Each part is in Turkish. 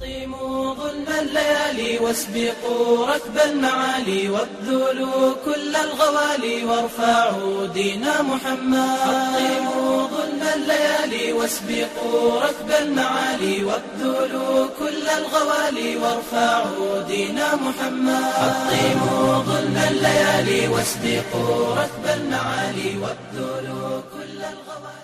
حطموا ظلم الليالي واسبقوا ركب المعالي وابذلوا كل الغوالي وارفعوا دين محمد. حطموا ظلم الليالي واسبقوا ركب المعالي وابذلوا كل الغوالي وارفعوا دين محمد. حطموا ظلم الليالي واسبقوا ركب المعالي وابذلوا كل الغوالي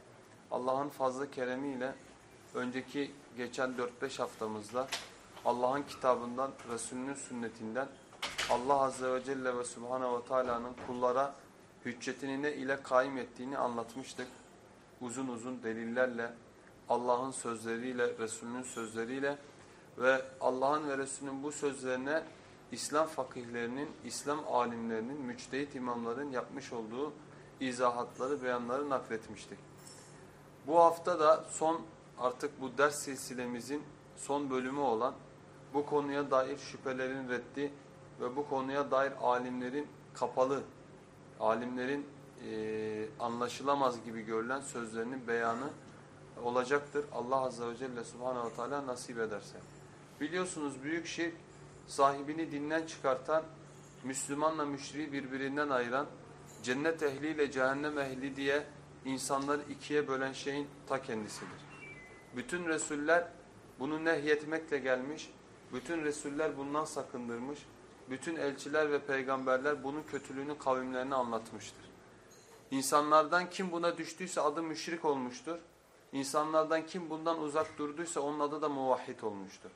Allah'ın fazla keremiyle önceki geçen 4-5 haftamızda Allah'ın kitabından, Resulünün sünnetinden Allah Azze ve Celle ve Subhanahu ve Teala'nın kullara hüccetini ne ile kaim ettiğini anlatmıştık. Uzun uzun delillerle, Allah'ın sözleriyle, Resulünün sözleriyle ve Allah'ın ve Resulünün bu sözlerine İslam fakihlerinin, İslam alimlerinin, müçtehit imamların yapmış olduğu izahatları, beyanları nakletmiştik. Bu hafta da son artık bu ders silsilemizin son bölümü olan bu konuya dair şüphelerin reddi ve bu konuya dair alimlerin kapalı, alimlerin e, anlaşılamaz gibi görülen sözlerinin beyanı olacaktır. Allah Azze ve Celle Subhanahu ve Teala nasip ederse. Biliyorsunuz büyük şirk sahibini dinden çıkartan, Müslümanla müşriği birbirinden ayıran, cennet ehliyle cehennem ehli diye insanları ikiye bölen şeyin ta kendisidir. Bütün Resuller bunu nehyetmekle gelmiş, bütün Resuller bundan sakındırmış, bütün elçiler ve peygamberler bunun kötülüğünü kavimlerine anlatmıştır. İnsanlardan kim buna düştüyse adı müşrik olmuştur. İnsanlardan kim bundan uzak durduysa onun adı da muvahhid olmuştur.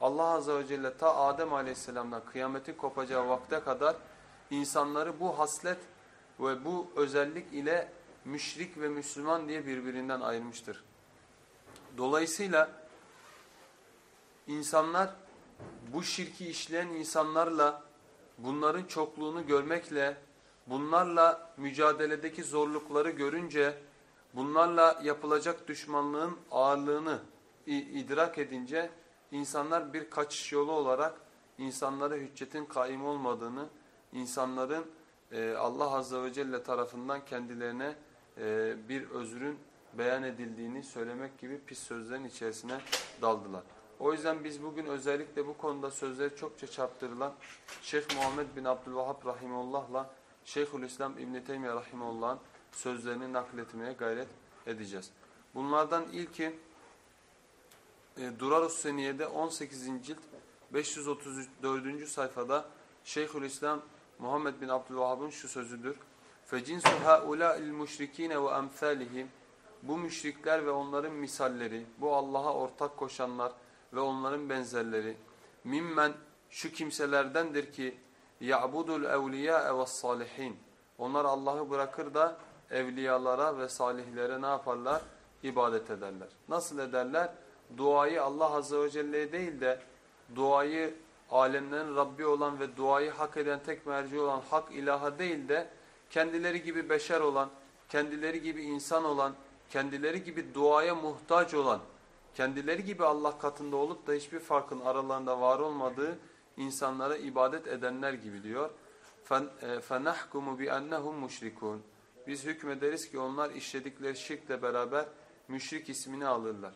Allah Azze ve Celle ta Adem Aleyhisselam'dan kıyametin kopacağı vakte kadar insanları bu haslet ve bu özellik ile müşrik ve Müslüman diye birbirinden ayırmıştır. Dolayısıyla insanlar bu şirki işleyen insanlarla bunların çokluğunu görmekle bunlarla mücadeledeki zorlukları görünce bunlarla yapılacak düşmanlığın ağırlığını idrak edince insanlar bir kaçış yolu olarak insanlara hüccetin kaim olmadığını, insanların Allah Azze ve Celle tarafından kendilerine bir özrün beyan edildiğini söylemek gibi pis sözlerin içerisine daldılar. O yüzden biz bugün özellikle bu konuda sözleri çokça çarptırılan Şeyh Muhammed bin Abdülvahhab Rahimullah'la Şeyhülislam İbn Teymiye Rahimullah'ın sözlerini nakletmeye gayret edeceğiz. Bunlardan ilki e, Durarus Seniye'de 18. cilt 534. sayfada Şeyhülislam Muhammed bin Abdülvahhab'ın şu sözüdür. فَجِنْسُ هَؤُلَاءِ الْمُشْرِك۪ينَ وَاَمْثَالِهِمْ Bu müşrikler ve onların misalleri, bu Allah'a ortak koşanlar ve onların benzerleri, mimmen şu kimselerdendir ki يَعْبُدُ الْاَوْلِيَاءَ وَالصَّالِحِينَ Onlar Allah'ı bırakır da evliyalara ve salihlere ne yaparlar? İbadet ederler. Nasıl ederler? Duayı Allah Azze ve Celle'ye değil de duayı alemlerin Rabbi olan ve duayı hak eden tek merci olan hak ilaha değil de kendileri gibi beşer olan, kendileri gibi insan olan, kendileri gibi duaya muhtaç olan, kendileri gibi Allah katında olup da hiçbir farkın aralarında var olmadığı insanlara ibadet edenler gibi diyor. فَنَحْكُمُ بِأَنَّهُمْ مُشْرِكُونَ Biz hükmederiz ki onlar işledikleri şirkle beraber müşrik ismini alırlar.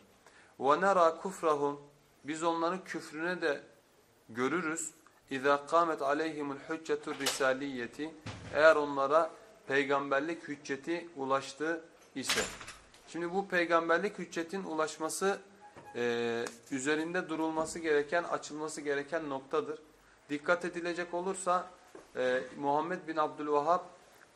وَنَرَى كُفْرَهُمْ Biz onların küfrüne de görürüz. اِذَا قَامَتْ عَلَيْهِمُ الْحُجَّةُ الرِّسَالِيَّةِ Eğer onlara peygamberlik hücceti ulaştı ise. Şimdi bu peygamberlik hüccetin ulaşması e, üzerinde durulması gereken, açılması gereken noktadır. Dikkat edilecek olursa e, Muhammed bin Abdülvahhab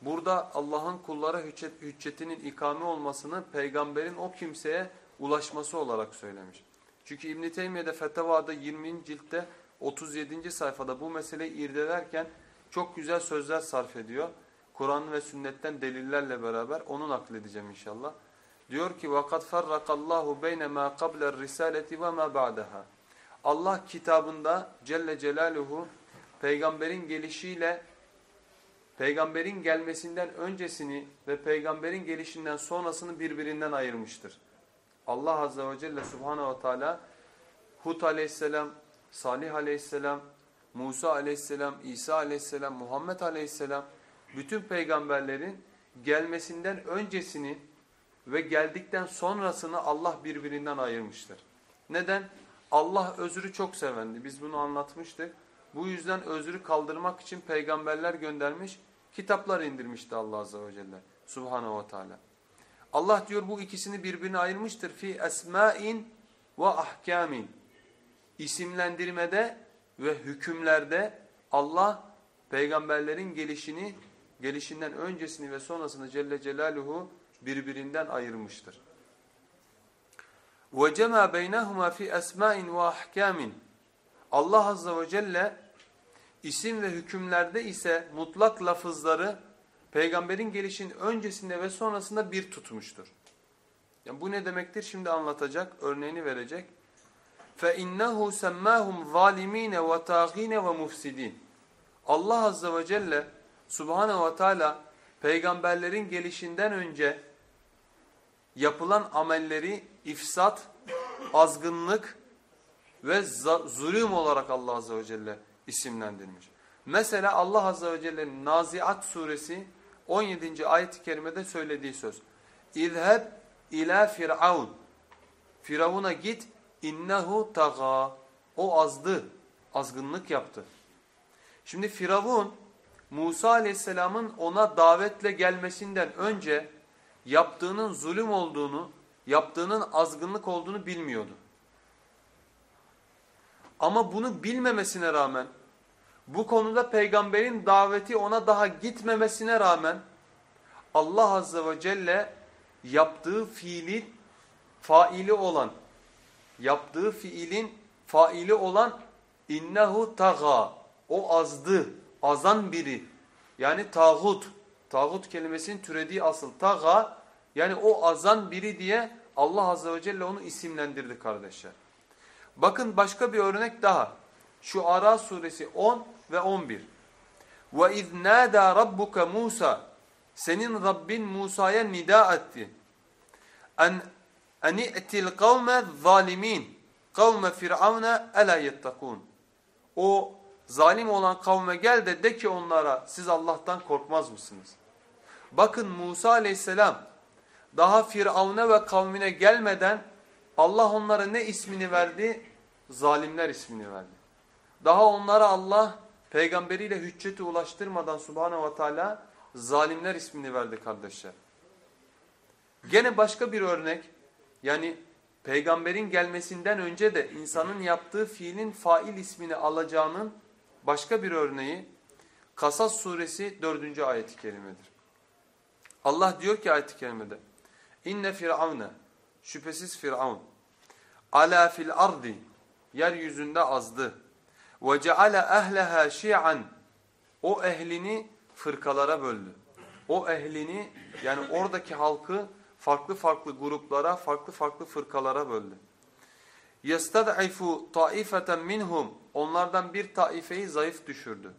burada Allah'ın kullara hüccet, hüccetinin ikame olmasını peygamberin o kimseye ulaşması olarak söylemiş. Çünkü İbn-i Teymiye'de Feteva'da 20. ciltte 37. sayfada bu meseleyi irdelerken çok güzel sözler sarf ediyor. Kur'an ve sünnetten delillerle beraber onu nakledeceğim inşallah. Diyor ki وَقَدْ فَرَّقَ اللّٰهُ بَيْنَ مَا قَبْلَ الرِّسَالَةِ وَمَا بَعْدَهَا Allah kitabında Celle Celaluhu peygamberin gelişiyle peygamberin gelmesinden öncesini ve peygamberin gelişinden sonrasını birbirinden ayırmıştır. Allah Azze ve Celle Subhanahu ve Teala Hud aleyhisselam, Salih aleyhisselam, Musa aleyhisselam, İsa aleyhisselam, Muhammed aleyhisselam bütün peygamberlerin gelmesinden öncesini ve geldikten sonrasını Allah birbirinden ayırmıştır. Neden? Allah özrü çok sevendi. Biz bunu anlatmıştık. Bu yüzden özrü kaldırmak için peygamberler göndermiş, kitaplar indirmişti Allah Azze ve Celle. Subhanahu ve Teala. Allah diyor bu ikisini birbirine ayırmıştır. Fi esma'in ve ahkamin İsimlendirmede ve hükümlerde Allah peygamberlerin gelişini, gelişinden öncesini ve sonrasını Celle Celaluhu birbirinden ayırmıştır. وَجَمَا بَيْنَهُمَا فِي أَسْمَاءٍ وَأَحْكَامٍ Allah Azze ve Celle isim ve hükümlerde ise mutlak lafızları peygamberin gelişinin öncesinde ve sonrasında bir tutmuştur. Yani bu ne demektir? Şimdi anlatacak, örneğini verecek. فَاِنَّهُ سَمَّاهُمْ ظَالِم۪ينَ وَتَاغ۪ينَ وَمُفْسِد۪ينَ Allah Azze ve Celle Subhanahu ve Teala peygamberlerin gelişinden önce yapılan amelleri ifsat, azgınlık ve zulüm olarak Allah Azze ve Celle isimlendirmiş. Mesela Allah Azze ve Celle'nin Naziat suresi 17. ayet-i kerimede söylediği söz. İzheb ila firavun. Firavuna git innehu taga. O azdı, azgınlık yaptı. Şimdi Firavun Musa aleyhisselamın ona davetle gelmesinden önce yaptığının zulüm olduğunu, yaptığının azgınlık olduğunu bilmiyordu. Ama bunu bilmemesine rağmen, bu konuda peygamberin daveti ona daha gitmemesine rağmen Allah Azze ve Celle yaptığı fiilin faili olan, yaptığı fiilin faili olan innehu taga, o azdı, azan biri. Yani tağut, tağut kelimesinin türediği asıl taga, yani o azan biri diye Allah Azze ve Celle onu isimlendirdi kardeşler. Bakın başka bir örnek daha. Şu Ara suresi 10 ve 11. وَاِذْ نَادَى رَبُّكَ Musa Senin Rabbin Musa'ya nida etti. En Eni etil kavme zalimin. Kavme firavne ela yettakun. O zalim olan kavme gel de de ki onlara siz Allah'tan korkmaz mısınız? Bakın Musa aleyhisselam daha Firavun'a ve kavmine gelmeden Allah onlara ne ismini verdi? Zalimler ismini verdi. Daha onlara Allah peygamberiyle hücceti ulaştırmadan Subhanahu ve Teala zalimler ismini verdi kardeşler. Gene başka bir örnek yani peygamberin gelmesinden önce de insanın yaptığı fiilin fail ismini alacağının başka bir örneği Kasas suresi 4. ayet-i kerimedir. Allah diyor ki ayet-i kerimede İnne firavne şüphesiz firavun ala fil ardi yeryüzünde azdı ve ceale ehleha şi'an o ehlini fırkalara böldü. O ehlini yani oradaki halkı farklı farklı gruplara, farklı farklı fırkalara böldü. يَسْتَدْعِفُ طَائِفَةً minhum Onlardan bir taifeyi zayıf düşürdü.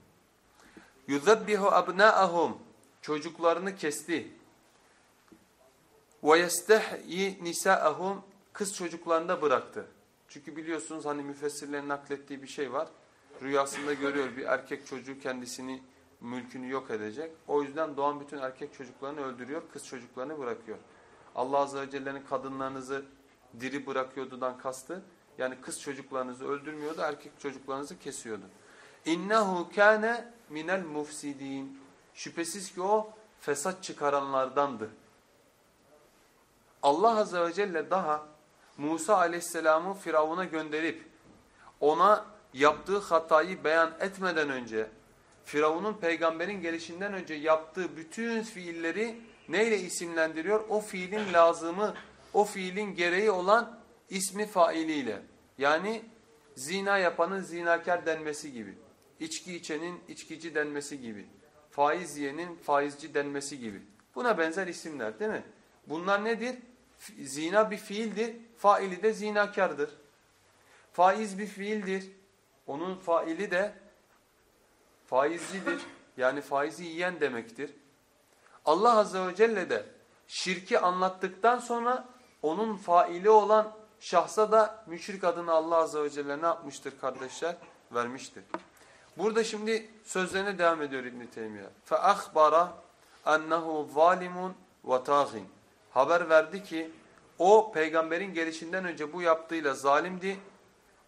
يُذَبِّهُ أَبْنَاءَهُمْ Çocuklarını kesti. وَيَسْتَحْيِ نِسَاءَهُمْ Kız çocuklarını da bıraktı. Çünkü biliyorsunuz hani müfessirlerin naklettiği bir şey var. Rüyasında görüyor bir erkek çocuğu kendisini, mülkünü yok edecek. O yüzden doğan bütün erkek çocuklarını öldürüyor, kız çocuklarını bırakıyor. Allah Azze ve Celle'nin kadınlarınızı diri bırakıyordudan kastı. Yani kız çocuklarınızı öldürmüyordu, erkek çocuklarınızı kesiyordu. İnnehu kâne minel mufsidin. Şüphesiz ki o fesat çıkaranlardandı. Allah Azze ve Celle daha Musa aleyhisselamı Firavun'a gönderip ona yaptığı hatayı beyan etmeden önce Firavun'un peygamberin gelişinden önce yaptığı bütün fiilleri neyle isimlendiriyor? O fiilin lazımı, o fiilin gereği olan ismi failiyle. Yani zina yapanın zinakar denmesi gibi. içki içenin içkici denmesi gibi. Faiz yiyenin faizci denmesi gibi. Buna benzer isimler değil mi? Bunlar nedir? Zina bir fiildir, faili de zinakardır. Faiz bir fiildir, onun faili de faizcidir. Yani faizi yiyen demektir. Allah Azze ve Celle de şirki anlattıktan sonra onun faili olan şahsa da müşrik adını Allah Azze ve Celle ne yapmıştır kardeşler? Vermiştir. Burada şimdi sözlerine devam ediyor İbn-i Teymiye. فَأَخْبَرَ اَنَّهُ ظَالِمٌ وَتَاغٍ Haber verdi ki o peygamberin gelişinden önce bu yaptığıyla zalimdi,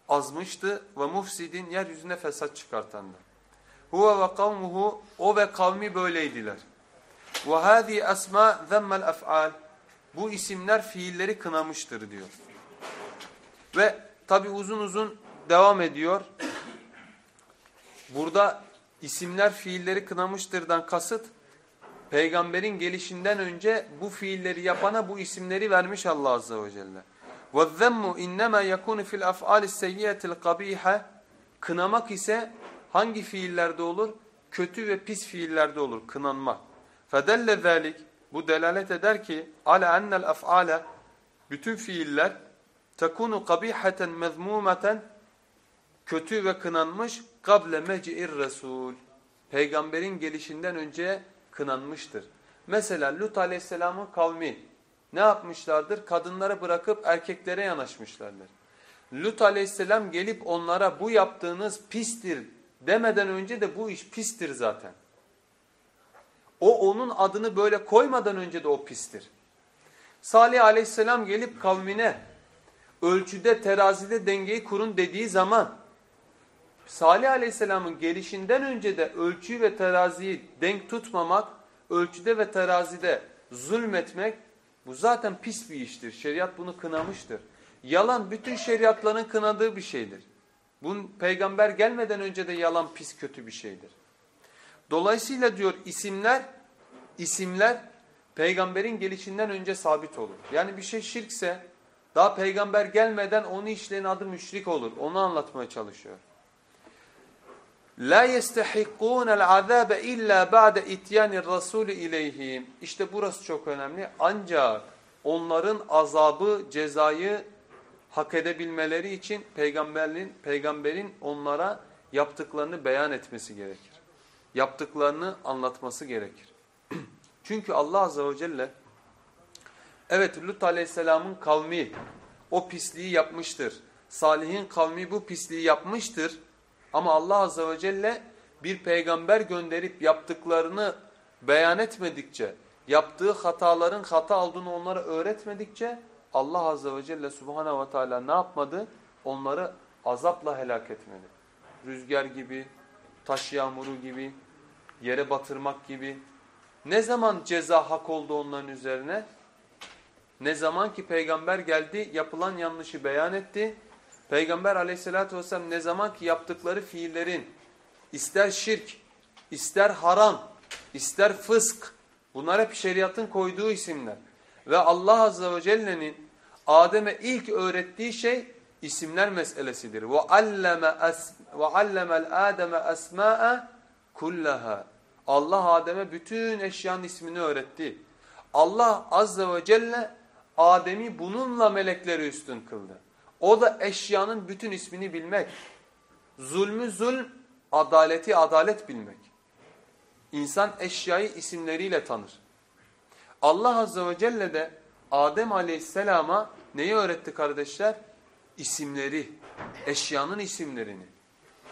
azmıştı ve mufsidin yeryüzüne fesat çıkartandı. Huve ve kavmuhu o ve kavmi böyleydiler. Ve hâzi esmâ zemmel ef'al bu isimler fiilleri kınamıştır diyor. Ve tabi uzun uzun devam ediyor. Burada isimler fiilleri kınamıştırdan kasıt peygamberin gelişinden önce bu fiilleri yapana bu isimleri vermiş Allah azze ve celle. وَالذَّمُّ اِنَّمَا يَكُونُ فِي الْاَفْعَالِ السَّيِّيَةِ الْقَب۪يحَ Kınamak ise hangi fiillerde olur? Kötü ve pis fiillerde olur, kınanma. Fedelle zalik bu delalet eder ki ala ennel ef'ale bütün fiiller tekunu kabiheten mezmumeten kötü ve kınanmış kable meci'ir resul. Peygamberin gelişinden önce kınanmıştır. Mesela Lut aleyhisselamın kavmi ne yapmışlardır? Kadınları bırakıp erkeklere yanaşmışlardır. Lut aleyhisselam gelip onlara bu yaptığınız pistir demeden önce de bu iş pistir zaten. O onun adını böyle koymadan önce de o pistir. Salih aleyhisselam gelip kavmine ölçüde terazide dengeyi kurun dediği zaman Salih aleyhisselamın gelişinden önce de ölçüyü ve teraziyi denk tutmamak, ölçüde ve terazide zulmetmek bu zaten pis bir iştir. Şeriat bunu kınamıştır. Yalan bütün şeriatların kınadığı bir şeydir. Bunun peygamber gelmeden önce de yalan pis kötü bir şeydir. Dolayısıyla diyor isimler isimler peygamberin gelişinden önce sabit olur. Yani bir şey şirkse daha peygamber gelmeden onu işleyen adı müşrik olur. Onu anlatmaya çalışıyor. La yestahiqun el-azab illa ba'de ityanir rasul ileyhim. İşte burası çok önemli. Ancak onların azabı, cezayı hak edebilmeleri için peygamberin peygamberin onlara yaptıklarını beyan etmesi gerekir. Yaptıklarını anlatması gerekir. Çünkü Allah azze ve celle evet Lut aleyhisselamın kavmi o pisliği yapmıştır. Salih'in kavmi bu pisliği yapmıştır. Ama Allah azze ve celle bir peygamber gönderip yaptıklarını beyan etmedikçe, yaptığı hataların hata olduğunu onlara öğretmedikçe Allah azze ve celle subhanahu ve teala ne yapmadı? Onları azapla helak etmedi. Rüzgar gibi, taş yağmuru gibi, yere batırmak gibi. Ne zaman ceza hak oldu onların üzerine? Ne zaman ki peygamber geldi, yapılan yanlışı beyan etti Peygamber aleyhissalatü vesselam ne zaman ki yaptıkları fiillerin ister şirk, ister haram, ister fısk bunlar hep şeriatın koyduğu isimler. Ve Allah azze ve celle'nin Adem'e ilk öğrettiği şey isimler meselesidir. Ve alleme ve allemel Adem'e esma'a kullaha. Allah Adem'e bütün eşyanın ismini öğretti. Allah azze ve celle Adem'i bununla melekleri üstün kıldı. O da eşyanın bütün ismini bilmek. Zulmü zulm, adaleti adalet bilmek. İnsan eşyayı isimleriyle tanır. Allah Azze ve Celle de Adem Aleyhisselam'a neyi öğretti kardeşler? İsimleri, eşyanın isimlerini.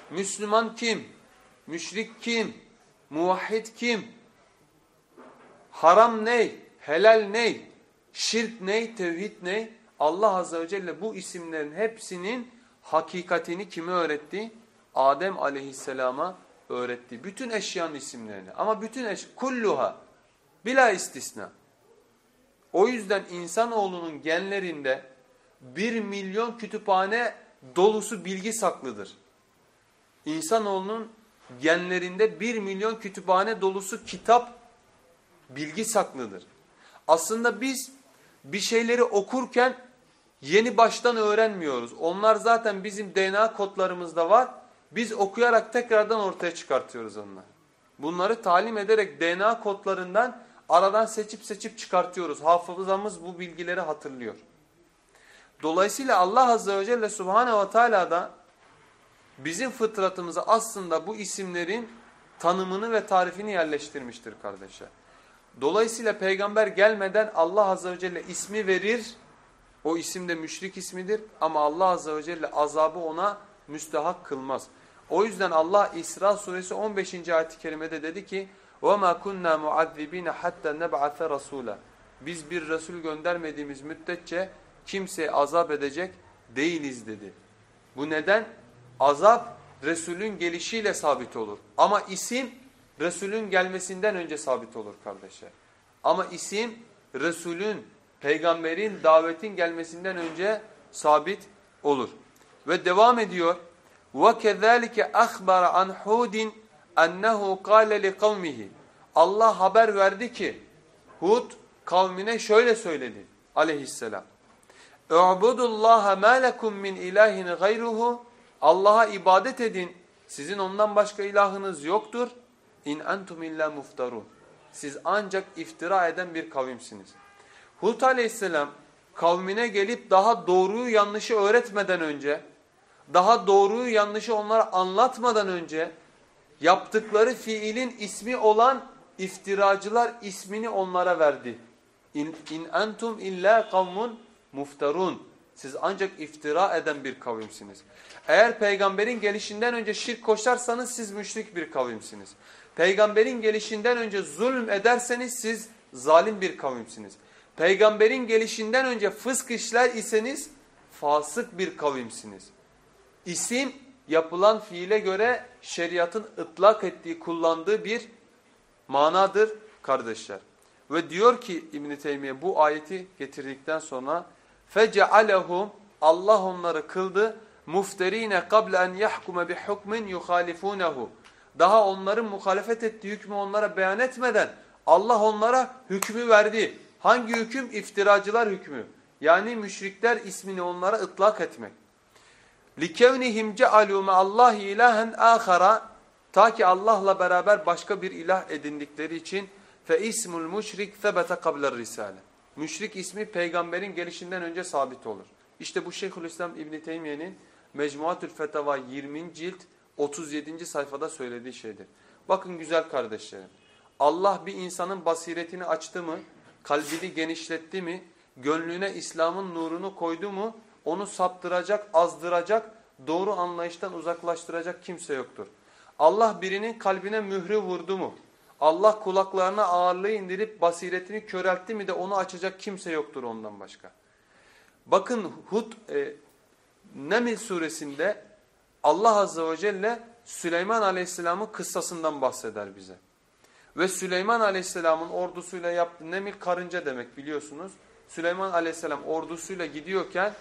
Müslüman kim? Müşrik kim? Muvahhid kim? Haram ney? Helal ney? Şirk ney? Tevhid ney? Allah Azze ve Celle bu isimlerin hepsinin hakikatini kime öğretti? Adem Aleyhisselam'a öğretti. Bütün eşyanın isimlerini. Ama bütün eş kulluha bila istisna. O yüzden insanoğlunun genlerinde bir milyon kütüphane dolusu bilgi saklıdır. İnsanoğlunun genlerinde bir milyon kütüphane dolusu kitap bilgi saklıdır. Aslında biz bir şeyleri okurken yeni baştan öğrenmiyoruz. Onlar zaten bizim DNA kodlarımızda var. Biz okuyarak tekrardan ortaya çıkartıyoruz onları. Bunları talim ederek DNA kodlarından aradan seçip seçip çıkartıyoruz. Hafızamız bu bilgileri hatırlıyor. Dolayısıyla Allah Azze ve Celle Subhanahu ve Teala da bizim fıtratımıza aslında bu isimlerin tanımını ve tarifini yerleştirmiştir kardeşler. Dolayısıyla peygamber gelmeden Allah Azze ve Celle ismi verir. O isim de müşrik ismidir ama Allah Azze ve Celle azabı ona müstehak kılmaz. O yüzden Allah İsra suresi 15. ayet-i kerimede dedi ki وَمَا كُنَّا مُعَذِّب۪ينَ حَتَّى نَبْعَثَ رَسُولًا Biz bir Resul göndermediğimiz müddetçe kimseye azap edecek değiliz dedi. Bu neden? Azap Resulün gelişiyle sabit olur. Ama isim Resulün gelmesinden önce sabit olur kardeşler. Ama isim Resulün, peygamberin, davetin gelmesinden önce sabit olur. Ve devam ediyor. وَكَذَٰلِكَ أَخْبَرَ عَنْ حُودٍ اَنَّهُ قَالَ لِقَوْمِهِ Allah haber verdi ki Hud kavmine şöyle söyledi aleyhisselam. اُعْبُدُ اللّٰهَ مَا لَكُمْ مِنْ اِلَٰهٍ غَيْرُهُ Allah'a ibadet edin. Sizin ondan başka ilahınız yoktur. İn entum illa muftarun. Siz ancak iftira eden bir kavimsiniz. Hud aleyhisselam kavmine gelip daha doğruyu yanlışı öğretmeden önce, daha doğruyu yanlışı onlara anlatmadan önce yaptıkları fiilin ismi olan iftiracılar ismini onlara verdi. İn, in entum illa kavmun muftarun. Siz ancak iftira eden bir kavimsiniz. Eğer peygamberin gelişinden önce şirk koşarsanız siz müşrik bir kavimsiniz. Peygamberin gelişinden önce zulüm ederseniz siz zalim bir kavimsiniz. Peygamberin gelişinden önce fısk işler iseniz fasık bir kavimsiniz. İsim yapılan fiile göre şeriatın ıtlak ettiği, kullandığı bir manadır kardeşler. Ve diyor ki İbn Teymiye bu ayeti getirdikten sonra fecealehum Allah onları kıldı mufterine qabla en yahkume bi hukmin yuhalifunehu. Daha onların muhalefet ettiği hükmü onlara beyan etmeden Allah onlara hükmü verdi. Hangi hüküm? İftiracılar hükmü. Yani müşrikler ismini onlara ıtlak etmek. لِكَوْنِهِمْ جَعَلُوا مَا اللّٰهِ اِلَٰهًا آخَرًا Ta ki Allah'la beraber başka bir ilah edindikleri için فَاِسْمُ الْمُشْرِكْ ثَبَتَ قَبْلَ الرِّسَالَةِ Müşrik ismi peygamberin gelişinden önce sabit olur. İşte bu Şeyhülislam İbn Teymiye'nin Mecmuatül Fetava 20. cilt 37. sayfada söylediği şeydir. Bakın güzel kardeşlerim. Allah bir insanın basiretini açtı mı, kalbini genişletti mi, gönlüne İslam'ın nurunu koydu mu, onu saptıracak, azdıracak, doğru anlayıştan uzaklaştıracak kimse yoktur. Allah birinin kalbine mührü vurdu mu, Allah kulaklarına ağırlığı indirip basiretini köreltti mi de onu açacak kimse yoktur ondan başka. Bakın Hud e, Neml suresinde Allah azze ve celle Süleyman aleyhisselamın kıssasından bahseder bize. Ve Süleyman aleyhisselamın ordusuyla yaptığı Nemil karınca demek biliyorsunuz. Süleyman aleyhisselam ordusuyla gidiyorken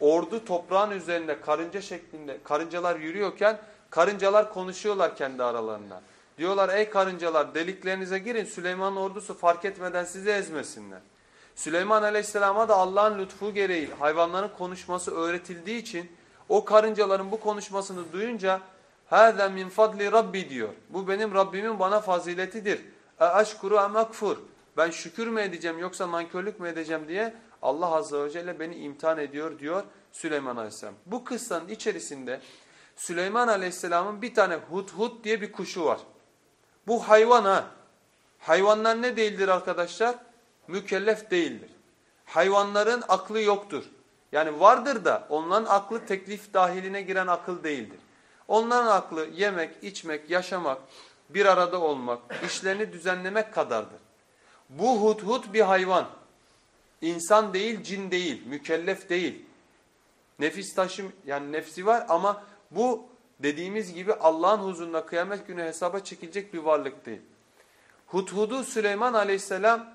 ordu toprağın üzerinde karınca şeklinde karıncalar yürüyorken karıncalar konuşuyorlar kendi aralarında. Diyorlar ey karıncalar deliklerinize girin Süleyman'ın ordusu fark etmeden sizi ezmesinler. Süleyman Aleyhisselam'a da Allah'ın lütfu gereği hayvanların konuşması öğretildiği için o karıncaların bu konuşmasını duyunca هَذَا min fadli Rabbi diyor. Bu benim Rabbimin bana faziletidir. اَاَشْكُرُ اَمَكْفُرُ Ben şükür mü edeceğim yoksa nankörlük mü edeceğim diye Allah Azze ve Celle beni imtihan ediyor diyor Süleyman Aleyhisselam. Bu kıssanın içerisinde Süleyman Aleyhisselam'ın bir tane hudhud diye bir kuşu var. Bu hayvan ha. Hayvanlar ne değildir arkadaşlar? Mükellef değildir. Hayvanların aklı yoktur. Yani vardır da onların aklı teklif dahiline giren akıl değildir. Onların aklı yemek, içmek, yaşamak, bir arada olmak, işlerini düzenlemek kadardır. Bu hudhud bir hayvan. İnsan değil, cin değil, mükellef değil. Nefis taşım yani nefsi var ama bu dediğimiz gibi Allah'ın huzurunda kıyamet günü hesaba çekilecek bir varlık değil. Hudhud'u Süleyman aleyhisselam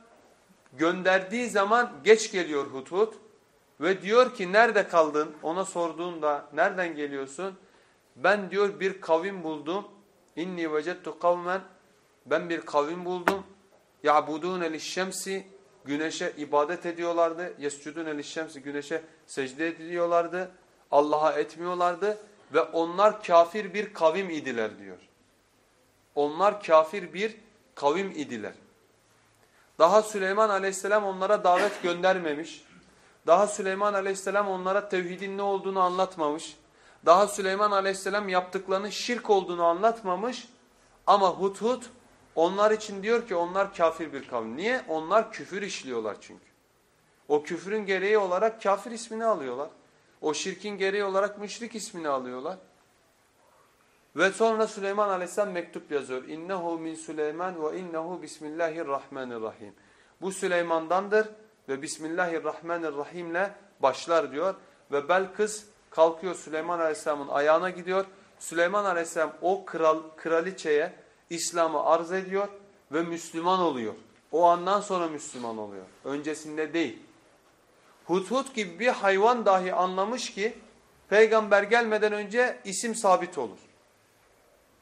gönderdiği zaman geç geliyor Hudhud ve diyor ki nerede kaldın ona sorduğunda nereden geliyorsun? Ben diyor bir kavim buldum. İnni vecettu kavmen ben bir kavim buldum. Ya'budûne lişşemsi güneşe ibadet ediyorlardı. Yescudûne lişşemsi güneşe secde ediyorlardı. Allah'a etmiyorlardı ve onlar kafir bir kavim idiler diyor. Onlar kafir bir kavim idiler. Daha Süleyman aleyhisselam onlara davet göndermemiş. Daha Süleyman aleyhisselam onlara tevhidin ne olduğunu anlatmamış. Daha Süleyman aleyhisselam yaptıklarının şirk olduğunu anlatmamış. Ama Hudhud onlar için diyor ki onlar kafir bir kavim. Niye? Onlar küfür işliyorlar çünkü. O küfrün gereği olarak kafir ismini alıyorlar. O şirkin gereği olarak müşrik ismini alıyorlar. Ve sonra Süleyman Aleyhisselam mektup yazıyor. İnnehu min Süleyman ve innehu bismillahirrahmanirrahim. Bu Süleyman'dandır ve Bismillahirrahmanirrahim'le başlar diyor. Ve Belkıs kalkıyor Süleyman Aleyhisselam'ın ayağına gidiyor. Süleyman Aleyhisselam o kral, kraliçeye İslam'ı arz ediyor ve Müslüman oluyor. O andan sonra Müslüman oluyor. Öncesinde değil. Hudhud gibi bir hayvan dahi anlamış ki peygamber gelmeden önce isim sabit olur.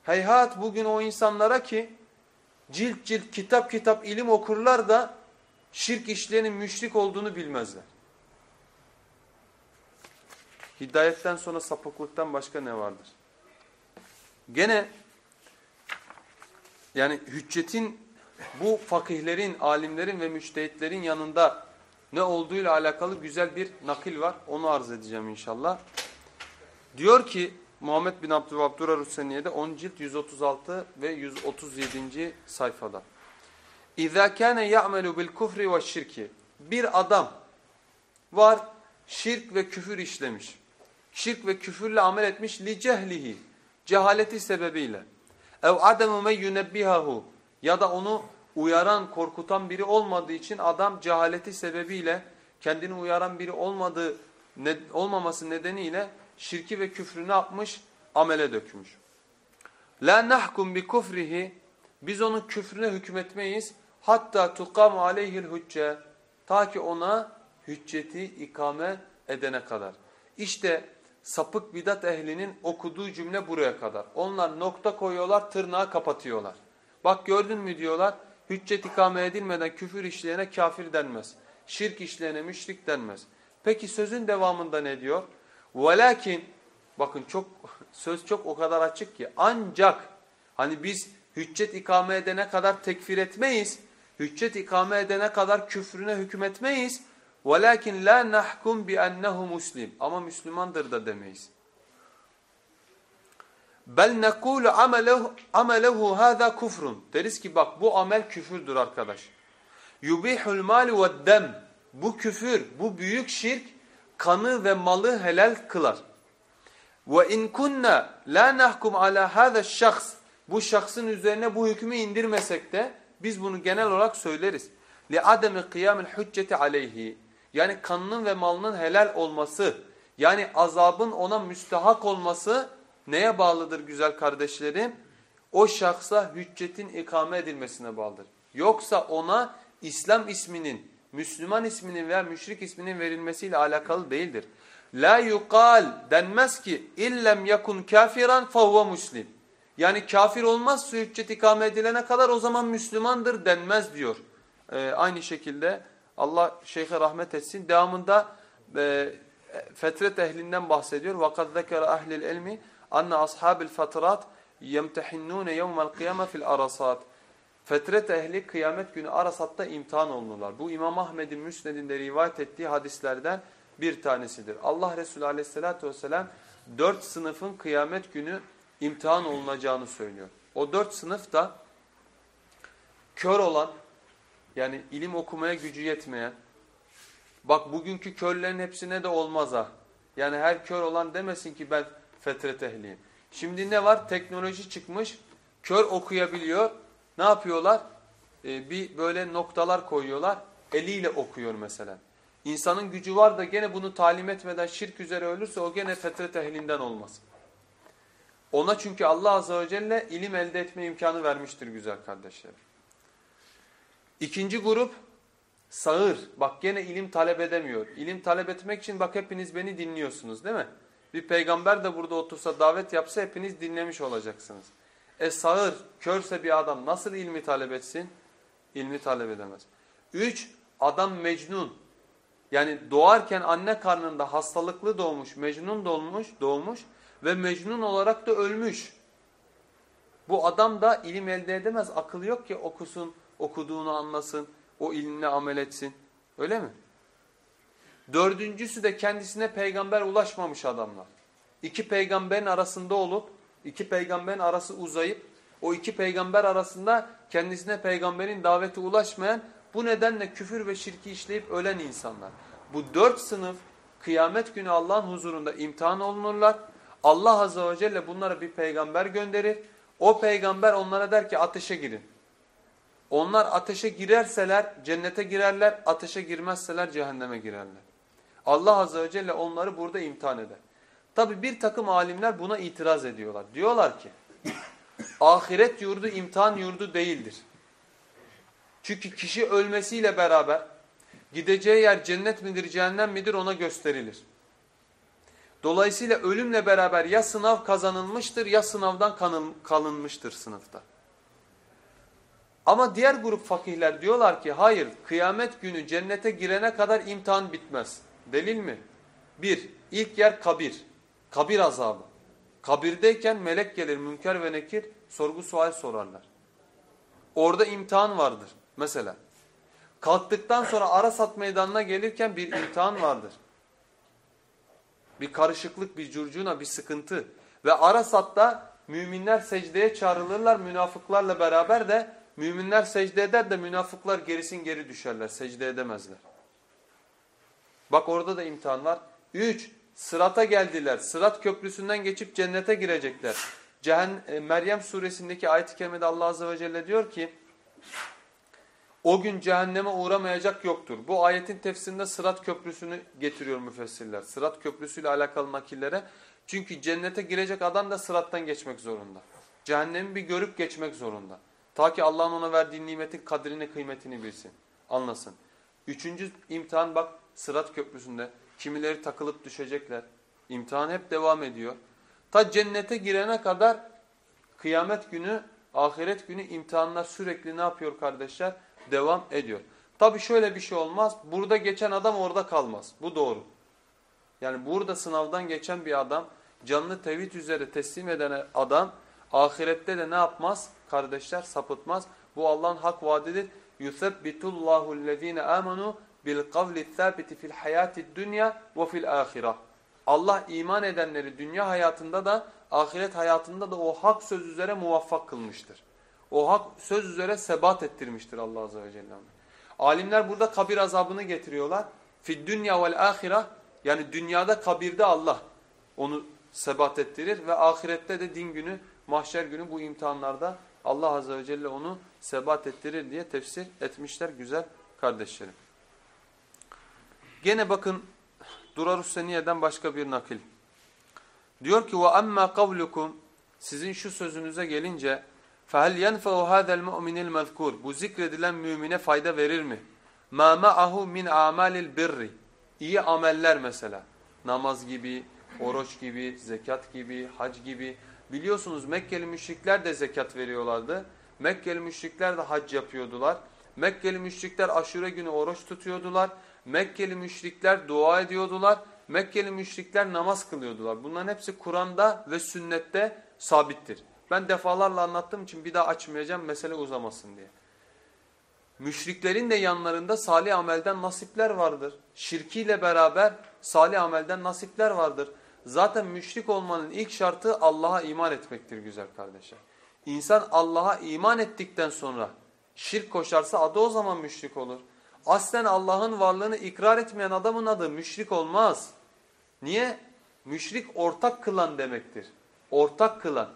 Heyhat bugün o insanlara ki cilt cilt kitap kitap ilim okurlar da şirk işleyenin müşrik olduğunu bilmezler. Hidayetten sonra sapıklıktan başka ne vardır? Gene yani hüccetin bu fakihlerin, alimlerin ve müştehitlerin yanında ne olduğuyla alakalı güzel bir nakil var. Onu arz edeceğim inşallah. Diyor ki Muhammed bin Abdülvahab Durar Hüseyniye'de 10 cilt 136 ve 137. sayfada. İza kana ya'melu bil kufri ve şirki. Bir adam var şirk ve küfür işlemiş. Şirk ve küfürle amel etmiş li. Cehaleti sebebiyle. Ev ademu men yunebbihahu ya da onu uyaran, korkutan biri olmadığı için adam cehaleti sebebiyle kendini uyaran biri olmadığı ne, olmaması nedeniyle şirki ve küfrü ne yapmış? Amele dökmüş. La nahkum bi kufrihi biz onun küfrüne hükmetmeyiz. Hatta tukam aleyhil hücce ta ki ona hücceti ikame edene kadar. İşte sapık bidat ehlinin okuduğu cümle buraya kadar. Onlar nokta koyuyorlar, tırnağı kapatıyorlar. Bak gördün mü diyorlar, hüccet ikame edilmeden küfür işleyene kafir denmez. Şirk işleyene müşrik denmez. Peki sözün devamında ne diyor? Velakin bakın çok söz çok o kadar açık ki ancak hani biz hüccet ikame edene kadar tekfir etmeyiz. Hüccet ikame edene kadar küfrüne hükmetmeyiz. Velakin la nahkum bi ennehu muslim. Ama Müslümandır da demeyiz. Bel nekulu amelehu, amelehu hâzâ kufrun. Deriz ki bak bu amel küfürdür arkadaş. Yubihul mali ve dem. Bu küfür, bu büyük şirk kanı ve malı helal kılar. Ve in kunna la nahkum ala hâzâ şahs. Bu şahsın üzerine bu hükmü indirmesek de biz bunu genel olarak söyleriz. Li ademi kıyamil hücceti aleyhi. Yani kanının ve malının helal olması, yani azabın ona müstahak olması neye bağlıdır güzel kardeşlerim? O şahsa hüccetin ikame edilmesine bağlıdır. Yoksa ona İslam isminin, Müslüman isminin veya müşrik isminin verilmesiyle alakalı değildir. La yuqal denmez ki illem yakun kafiran favve muslim. Yani kafir olmazsa hüccet ikame edilene kadar o zaman Müslümandır denmez diyor. Ee, aynı şekilde Allah şeyhe rahmet etsin. Devamında e, fetret ehlinden bahsediyor. وَقَدْ ذَكَرَ اَهْلِ الْاِلْمِ anne ashabil fatrat yemtehinnune yevmel kıyame fil arasat. Fetret ehli kıyamet günü Arasat'ta imtihan olunurlar. Bu İmam Ahmed'in müsnedinde rivayet ettiği hadislerden bir tanesidir. Allah Resulü aleyhissalatü vesselam dört sınıfın kıyamet günü imtihan olunacağını söylüyor. O dört sınıf da kör olan, yani ilim okumaya gücü yetmeyen, bak bugünkü körlerin hepsine de olmaz ha. Yani her kör olan demesin ki ben fetret ehliyim. Şimdi ne var? Teknoloji çıkmış, kör okuyabiliyor. Ne yapıyorlar? Ee, bir böyle noktalar koyuyorlar, eliyle okuyor mesela. İnsanın gücü var da gene bunu talim etmeden şirk üzere ölürse o gene fetret ehlinden olmaz. Ona çünkü Allah Azze ve Celle ilim elde etme imkanı vermiştir güzel kardeşlerim. İkinci grup sağır. Bak gene ilim talep edemiyor. İlim talep etmek için bak hepiniz beni dinliyorsunuz değil mi? Bir peygamber de burada otursa davet yapsa hepiniz dinlemiş olacaksınız. E sağır, körse bir adam nasıl ilmi talep etsin? İlmi talep edemez. Üç, adam mecnun. Yani doğarken anne karnında hastalıklı doğmuş, mecnun doğmuş, doğmuş ve mecnun olarak da ölmüş. Bu adam da ilim elde edemez, akıl yok ki okusun, okuduğunu anlasın. o ilimle amel etsin. Öyle mi? Dördüncüsü de kendisine peygamber ulaşmamış adamlar. İki peygamberin arasında olup, iki peygamberin arası uzayıp, o iki peygamber arasında kendisine peygamberin daveti ulaşmayan, bu nedenle küfür ve şirki işleyip ölen insanlar. Bu dört sınıf kıyamet günü Allah'ın huzurunda imtihan olunurlar. Allah Azze ve Celle bunlara bir peygamber gönderir. O peygamber onlara der ki ateşe girin. Onlar ateşe girerseler cennete girerler, ateşe girmezseler cehenneme girerler. Allah Azze ve Celle onları burada imtihan eder. Tabi bir takım alimler buna itiraz ediyorlar. Diyorlar ki ahiret yurdu imtihan yurdu değildir. Çünkü kişi ölmesiyle beraber gideceği yer cennet midir cehennem midir ona gösterilir. Dolayısıyla ölümle beraber ya sınav kazanılmıştır ya sınavdan kalınmıştır sınıfta. Ama diğer grup fakihler diyorlar ki hayır kıyamet günü cennete girene kadar imtihan bitmez. Delil mi? Bir, ilk yer kabir. Kabir azabı. Kabirdeyken melek gelir münker ve nekir sorgu sual sorarlar. Orada imtihan vardır mesela. Kalktıktan sonra Arasat meydanına gelirken bir imtihan vardır. Bir karışıklık, bir curcuna, bir sıkıntı. Ve Arasat'ta müminler secdeye çağrılırlar münafıklarla beraber de müminler secde eder de münafıklar gerisin geri düşerler. Secde edemezler. Bak orada da imtihan var. Üç, sırata geldiler. Sırat köprüsünden geçip cennete girecekler. Cehen e, Meryem suresindeki ayet-i kerimede Allah azze ve celle diyor ki o gün cehenneme uğramayacak yoktur. Bu ayetin tefsirinde sırat köprüsünü getiriyor müfessirler. Sırat köprüsüyle alakalı nakillere. Çünkü cennete girecek adam da sırattan geçmek zorunda. Cehennemi bir görüp geçmek zorunda. Ta ki Allah'ın ona verdiği nimetin kadrini kıymetini bilsin. Anlasın. Üçüncü imtihan bak sırat köprüsünde. Kimileri takılıp düşecekler. İmtihan hep devam ediyor. Ta cennete girene kadar kıyamet günü, ahiret günü imtihanlar sürekli ne yapıyor kardeşler? Devam ediyor. Tabi şöyle bir şey olmaz. Burada geçen adam orada kalmaz. Bu doğru. Yani burada sınavdan geçen bir adam, canlı tevhid üzere teslim eden adam ahirette de ne yapmaz? Kardeşler sapıtmaz. Bu Allah'ın hak vaadidir. يُثَبِّتُ اللّٰهُ الَّذ۪ينَ آمَنُوا bil kavli sabiti fil hayati dünya ve fil ahira. Allah iman edenleri dünya hayatında da ahiret hayatında da o hak söz üzere muvaffak kılmıştır. O hak söz üzere sebat ettirmiştir Allah azze ve celle. Alimler burada kabir azabını getiriyorlar. Fid dünya vel ahira yani dünyada kabirde Allah onu sebat ettirir ve ahirette de din günü mahşer günü bu imtihanlarda Allah azze ve celle onu sebat ettirir diye tefsir etmişler güzel kardeşlerim. Gene bakın Durarus Seniye'den başka bir nakil. Diyor ki وَأَمَّا قَوْلُكُمْ Sizin şu sözünüze gelince فَهَلْ يَنْفَعُ هَذَا الْمُؤْمِنِ الْمَذْكُورِ Bu zikredilen mümine fayda verir mi? مَا مَعَهُ مِنْ عَمَالِ الْبِرِّ İyi ameller mesela. Namaz gibi, oruç gibi, zekat gibi, hac gibi. Biliyorsunuz Mekkeli müşrikler de zekat veriyorlardı. Mekkeli müşrikler de hac yapıyordular. Mekkeli müşrikler aşure günü oruç tutuyordular. Mekkeli müşrikler dua ediyordular. Mekkeli müşrikler namaz kılıyordular. Bunların hepsi Kur'an'da ve sünnette sabittir. Ben defalarla anlattığım için bir daha açmayacağım mesele uzamasın diye. Müşriklerin de yanlarında salih amelden nasipler vardır. Şirkiyle beraber salih amelden nasipler vardır. Zaten müşrik olmanın ilk şartı Allah'a iman etmektir güzel kardeşler. İnsan Allah'a iman ettikten sonra şirk koşarsa adı o zaman müşrik olur. Aslen Allah'ın varlığını ikrar etmeyen adamın adı müşrik olmaz. Niye? Müşrik ortak kılan demektir. Ortak kılan.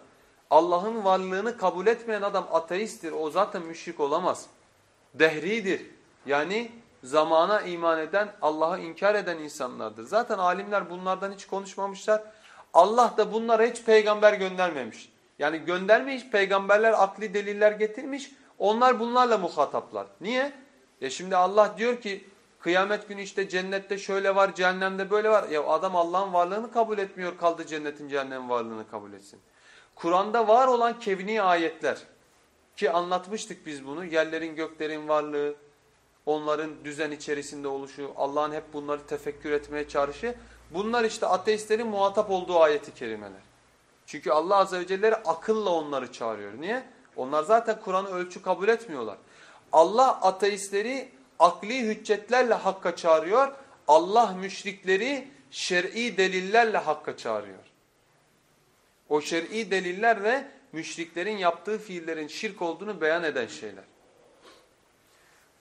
Allah'ın varlığını kabul etmeyen adam ateisttir. O zaten müşrik olamaz. Dehridir. Yani zamana iman eden, Allah'ı inkar eden insanlardır. Zaten alimler bunlardan hiç konuşmamışlar. Allah da bunlara hiç peygamber göndermemiş. Yani göndermiş peygamberler akli deliller getirmiş. Onlar bunlarla muhataplar. Niye? Ya şimdi Allah diyor ki kıyamet günü işte cennette şöyle var, cehennemde böyle var. Ya adam Allah'ın varlığını kabul etmiyor kaldı cennetin cehennemin varlığını kabul etsin. Kur'an'da var olan kevni ayetler ki anlatmıştık biz bunu. Yerlerin göklerin varlığı, onların düzen içerisinde oluşu, Allah'ın hep bunları tefekkür etmeye çağrışı. Bunlar işte ateistlerin muhatap olduğu ayeti kerimeler. Çünkü Allah Azze ve Celle akılla onları çağırıyor. Niye? Onlar zaten Kur'an'ı ölçü kabul etmiyorlar. Allah ateistleri akli hüccetlerle hakka çağırıyor. Allah müşrikleri şer'i delillerle hakka çağırıyor. O şer'i delillerle müşriklerin yaptığı fiillerin şirk olduğunu beyan eden şeyler.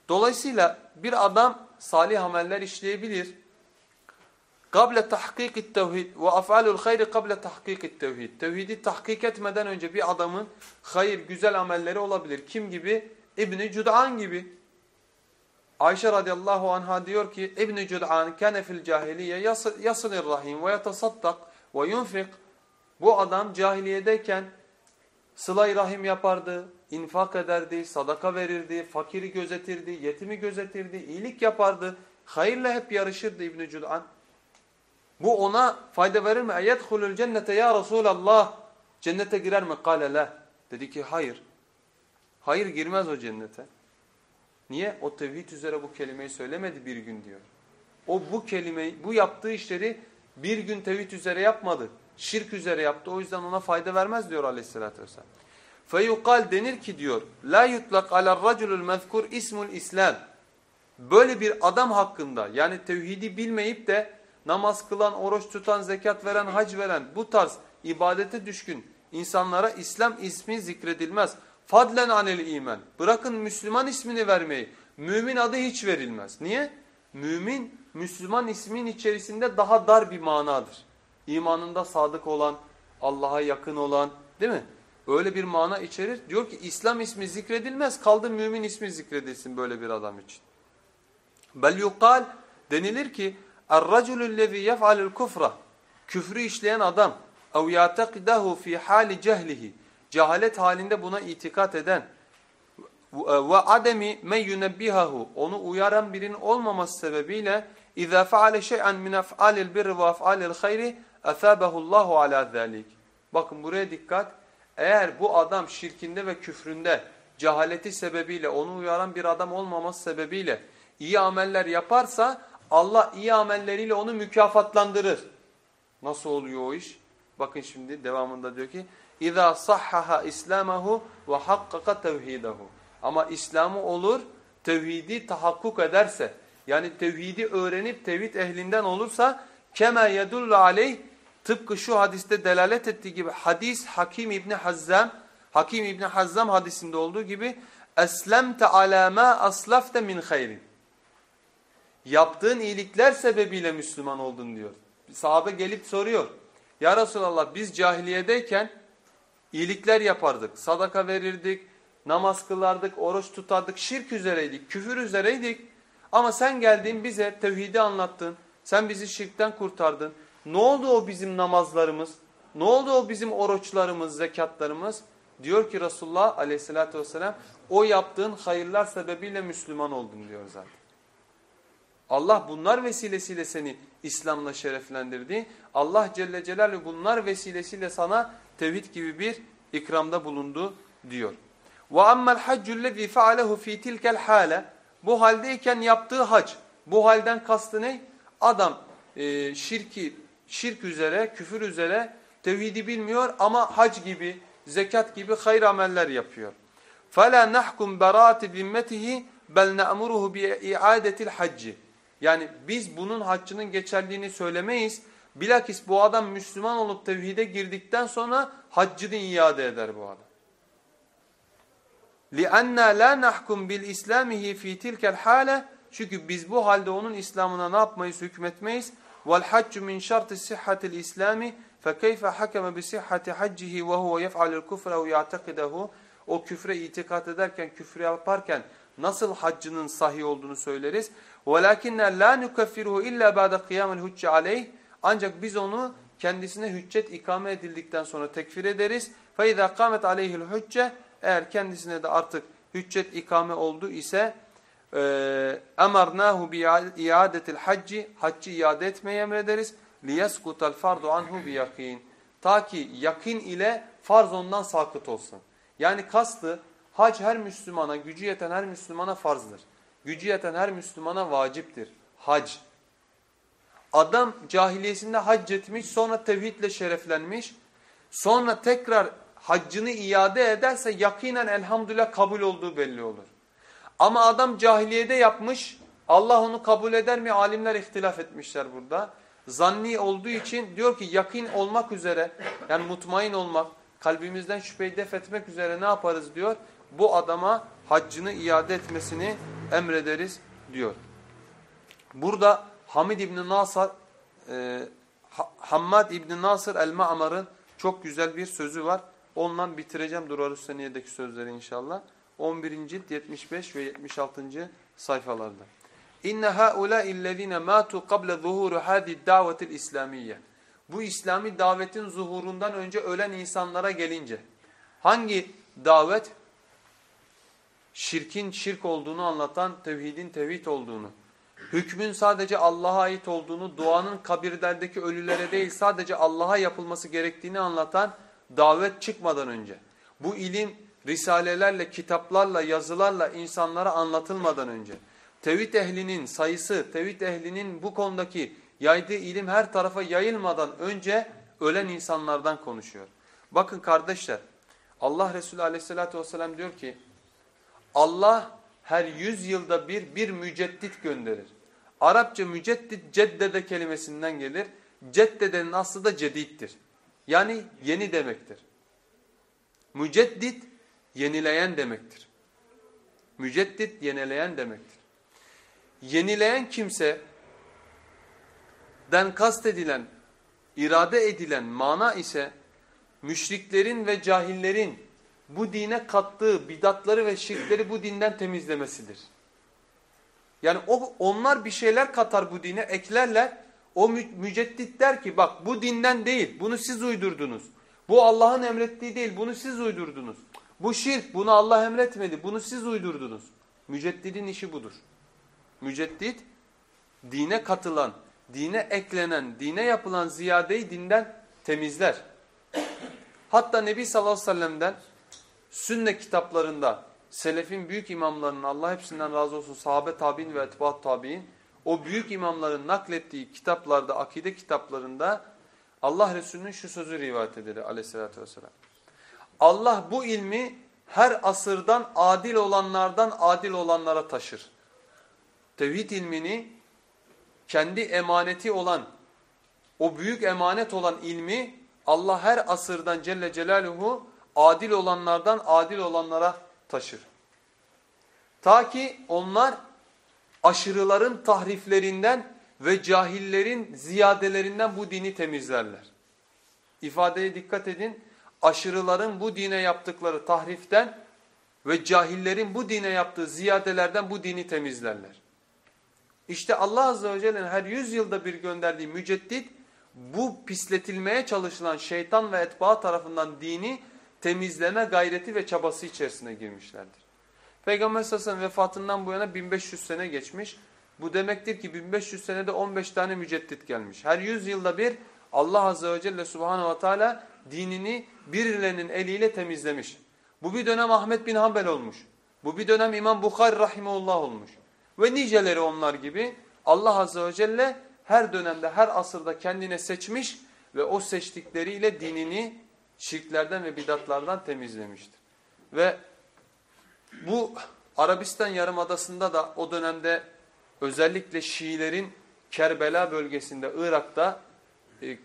Dolayısıyla bir adam salih ameller işleyebilir. Kable tahkik tevhid ve af'alul hayri kable tahkik tevhid. Tevhidi tahkik etmeden önce bir adamın hayır güzel amelleri olabilir. Kim gibi? İbn Cud'an gibi. Ayşe radıyallahu anha diyor ki İbn Cud'an kâne fil cahiliye yasılır rahim ve yatasaddaq ve yunfik. Bu adam cahiliyedeyken Sıla-i rahim yapardı, infak ederdi, sadaka verirdi, fakiri gözetirdi, yetimi gözetirdi, iyilik yapardı. Hayırla hep yarışırdı İbn-i Cud'an. Bu ona fayda verir mi? Eyedhulul cennete ya Resulallah. Cennete girer mi? Kale le. Dedi ki hayır. Hayır girmez o cennete. Niye? O tevhid üzere bu kelimeyi söylemedi bir gün diyor. O bu kelimeyi, bu yaptığı işleri bir gün tevhid üzere yapmadı. Şirk üzere yaptı. O yüzden ona fayda vermez diyor aleyhissalatü vesselam. Feyukal denir ki diyor. La yutlak alel raculul mezkur ismul islam. Böyle bir adam hakkında yani tevhidi bilmeyip de namaz kılan, oruç tutan, zekat veren, hac veren bu tarz ibadete düşkün insanlara İslam ismi zikredilmez. Fadlen anel iman. Bırakın Müslüman ismini vermeyi. Mümin adı hiç verilmez. Niye? Mümin Müslüman ismin içerisinde daha dar bir manadır imanında sadık olan, Allah'a yakın olan değil mi? Öyle bir mana içerir. Diyor ki İslam ismi zikredilmez kaldı mümin ismi zikredilsin böyle bir adam için. Bel yukal denilir ki Er-raculü lezi yef'alul kufra küfrü işleyen adam ev ya'takidahu fi hali cehlihi cehalet halinde buna itikat eden ve ademi men yunebbihahu onu uyaran birinin olmaması sebebiyle اِذَا فَعَلَ شَيْئًا مِنْ اَفْعَالِ الْبِرِّ وَاَفْعَالِ الْخَيْرِ Allahu ala zalik. Bakın buraya dikkat. Eğer bu adam şirkinde ve küfründe cehaleti sebebiyle onu uyaran bir adam olmaması sebebiyle iyi ameller yaparsa Allah iyi amelleriyle onu mükafatlandırır. Nasıl oluyor o iş? Bakın şimdi devamında diyor ki sahhaha islamahu ve hakkaka tevhidahu. Ama İslam'ı olur, tevhidi tahakkuk ederse, yani tevhidi öğrenip tevhid ehlinden olursa kema yedullu aleyh Tıpkı şu hadiste delalet ettiği gibi hadis Hakim İbni Hazzam, Hakim İbni Hazzam hadisinde olduğu gibi eslemte ala ma aslafte min hayrin. Yaptığın iyilikler sebebiyle Müslüman oldun diyor. Sahabe gelip soruyor. Ya Resulallah biz cahiliyedeyken iyilikler yapardık, sadaka verirdik, namaz kılardık, oruç tutardık, şirk üzereydik, küfür üzereydik. Ama sen geldin bize tevhidi anlattın, sen bizi şirkten kurtardın. Ne oldu o bizim namazlarımız? Ne oldu o bizim oruçlarımız, zekatlarımız? Diyor ki Resulullah aleyhissalatü vesselam o yaptığın hayırlar sebebiyle Müslüman oldun diyor zaten. Allah bunlar vesilesiyle seni İslam'la şereflendirdi. Allah Celle Celaluhu bunlar vesilesiyle sana tevhid gibi bir ikramda bulundu diyor. وَأَمَّا الْحَجُّ الَّذ۪ي فَعَلَهُ ف۪ي تِلْكَ الْحَالَ Bu haldeyken yaptığı hac. Bu halden kastı ne? Adam e, şirki şirk üzere, küfür üzere tevhidi bilmiyor ama hac gibi, zekat gibi hayır ameller yapıyor. فَلَا نَحْكُمْ بَرَاتِ ذِمَّتِهِ بَلْ نَأْمُرُهُ بِاِعَادَةِ الْحَجِّ Yani biz bunun haccının geçerliğini söylemeyiz. Bilakis bu adam Müslüman olup tevhide girdikten sonra haccını iade eder bu adam. لِأَنَّا لَا نَحْكُمْ بِالْاِسْلَامِهِ ف۪ي تِلْكَ الْحَالَةِ Çünkü biz bu halde onun İslam'ına ne yapmayız, hükmetmeyiz? وَالْحَجُّ مِنْ شَرْطِ صِحَّةِ الْإِسْلَامِ فَكَيْفَ حَكَمَ بِصِحَّةِ حَجِّهِ وَهُوَ يَفْعَلُ الْكُفْرَ وَيَعْتَقِدَهُ O küfre itikat ederken, küfre yaparken nasıl haccının sahih olduğunu söyleriz. وَلَكِنَّا لَا نُكَفِّرُهُ إِلَّا بَعْدَ قِيَامِ الْهُجَّ عَلَيْهِ Ancak biz onu kendisine hüccet ikame edildikten sonra tekfir ederiz. فَاِذَا قَامَتْ عَلَيْهِ الْحُجَّ Eğer kendisine de artık hüccet ikame oldu ise emarnahu bi iadetil hacci haccı iade etmeyi emrederiz. Liyeskutal fardu anhu bi yakin. Ta ki yakin ile farz ondan sakıt olsun. Yani kastı hac her Müslümana, gücü yeten her Müslümana farzdır. Gücü yeten her Müslümana vaciptir. Hac. Adam cahiliyesinde hac etmiş, sonra tevhidle şereflenmiş. Sonra tekrar haccını iade ederse yakinen elhamdülillah kabul olduğu belli olur. Ama adam cahiliyede yapmış. Allah onu kabul eder mi? Alimler ihtilaf etmişler burada. Zanni olduğu için diyor ki yakin olmak üzere yani mutmain olmak, kalbimizden şüpheyi def etmek üzere ne yaparız diyor. Bu adama haccını iade etmesini emrederiz diyor. Burada Hamid İbni Nasır, e, Hammad İbni Nasır el-Ma'mar'ın çok güzel bir sözü var. Ondan bitireceğim Durarus Seniye'deki sözleri inşallah. 11. cilt 75 ve 76. sayfalarda. İnne haulâ'illezîne mâtu kable zuhûru hâdî dâvetil İslamiyye. Bu İslami davetin zuhurundan önce ölen insanlara gelince hangi davet? Şirkin şirk olduğunu anlatan, tevhidin tevhid olduğunu, hükmün sadece Allah'a ait olduğunu, duanın kabirlerdeki ölülere değil sadece Allah'a yapılması gerektiğini anlatan davet çıkmadan önce. Bu ilim risalelerle, kitaplarla, yazılarla insanlara anlatılmadan önce. Tevhid ehlinin sayısı, tevhid ehlinin bu konudaki yaydığı ilim her tarafa yayılmadan önce ölen insanlardan konuşuyor. Bakın kardeşler Allah Resulü aleyhissalatü vesselam diyor ki Allah her yüz yılda bir bir müceddit gönderir. Arapça müceddit ceddede kelimesinden gelir. Ceddedenin aslı da cedittir. Yani yeni demektir. Müceddit yenileyen demektir. Müceddit yenileyen demektir. Yenileyen kimse den kastedilen, irade edilen mana ise müşriklerin ve cahillerin bu dine kattığı bidatları ve şirkleri bu dinden temizlemesidir. Yani o, onlar bir şeyler katar bu dine, eklerler. O mü, müceddit der ki bak bu dinden değil, bunu siz uydurdunuz. Bu Allah'ın emrettiği değil, bunu siz uydurdunuz. Bu şirk, bunu Allah emretmedi, bunu siz uydurdunuz. Müceddidin işi budur. Müceddit, dine katılan, dine eklenen, dine yapılan ziyadeyi dinden temizler. Hatta Nebi sallallahu aleyhi ve sellem'den sünne kitaplarında selefin büyük imamlarının Allah hepsinden razı olsun sahabe tabi'in ve etbaat tabi'in o büyük imamların naklettiği kitaplarda, akide kitaplarında Allah Resulü'nün şu sözü rivayet edilir aleyhissalatü vesselam. Allah bu ilmi her asırdan adil olanlardan adil olanlara taşır. Tevhid ilmini kendi emaneti olan, o büyük emanet olan ilmi Allah her asırdan Celle Celaluhu adil olanlardan adil olanlara taşır. Ta ki onlar aşırıların tahriflerinden ve cahillerin ziyadelerinden bu dini temizlerler. İfadeye dikkat edin. Aşırıların bu dine yaptıkları tahriften ve cahillerin bu dine yaptığı ziyadelerden bu dini temizlerler. İşte Allah Azze ve Celle'nin her yüzyılda bir gönderdiği müceddit bu pisletilmeye çalışılan şeytan ve etbaa tarafından dini temizleme gayreti ve çabası içerisine girmişlerdir. Peygamber sallallahu vefatından bu yana 1500 sene geçmiş. Bu demektir ki 1500 senede 15 tane müceddit gelmiş. Her 100 yılda bir Allah Azze ve Celle Subhanahu ve Teala dinini birilerinin eliyle temizlemiş. Bu bir dönem Ahmet bin Hanbel olmuş. Bu bir dönem İmam Bukhari Rahimullah olmuş. Ve niceleri onlar gibi Allah Azze ve Celle her dönemde her asırda kendine seçmiş ve o seçtikleriyle dinini şirklerden ve bidatlardan temizlemiştir. Ve bu Arabistan Yarımadası'nda da o dönemde özellikle Şiilerin Kerbela bölgesinde Irak'ta e,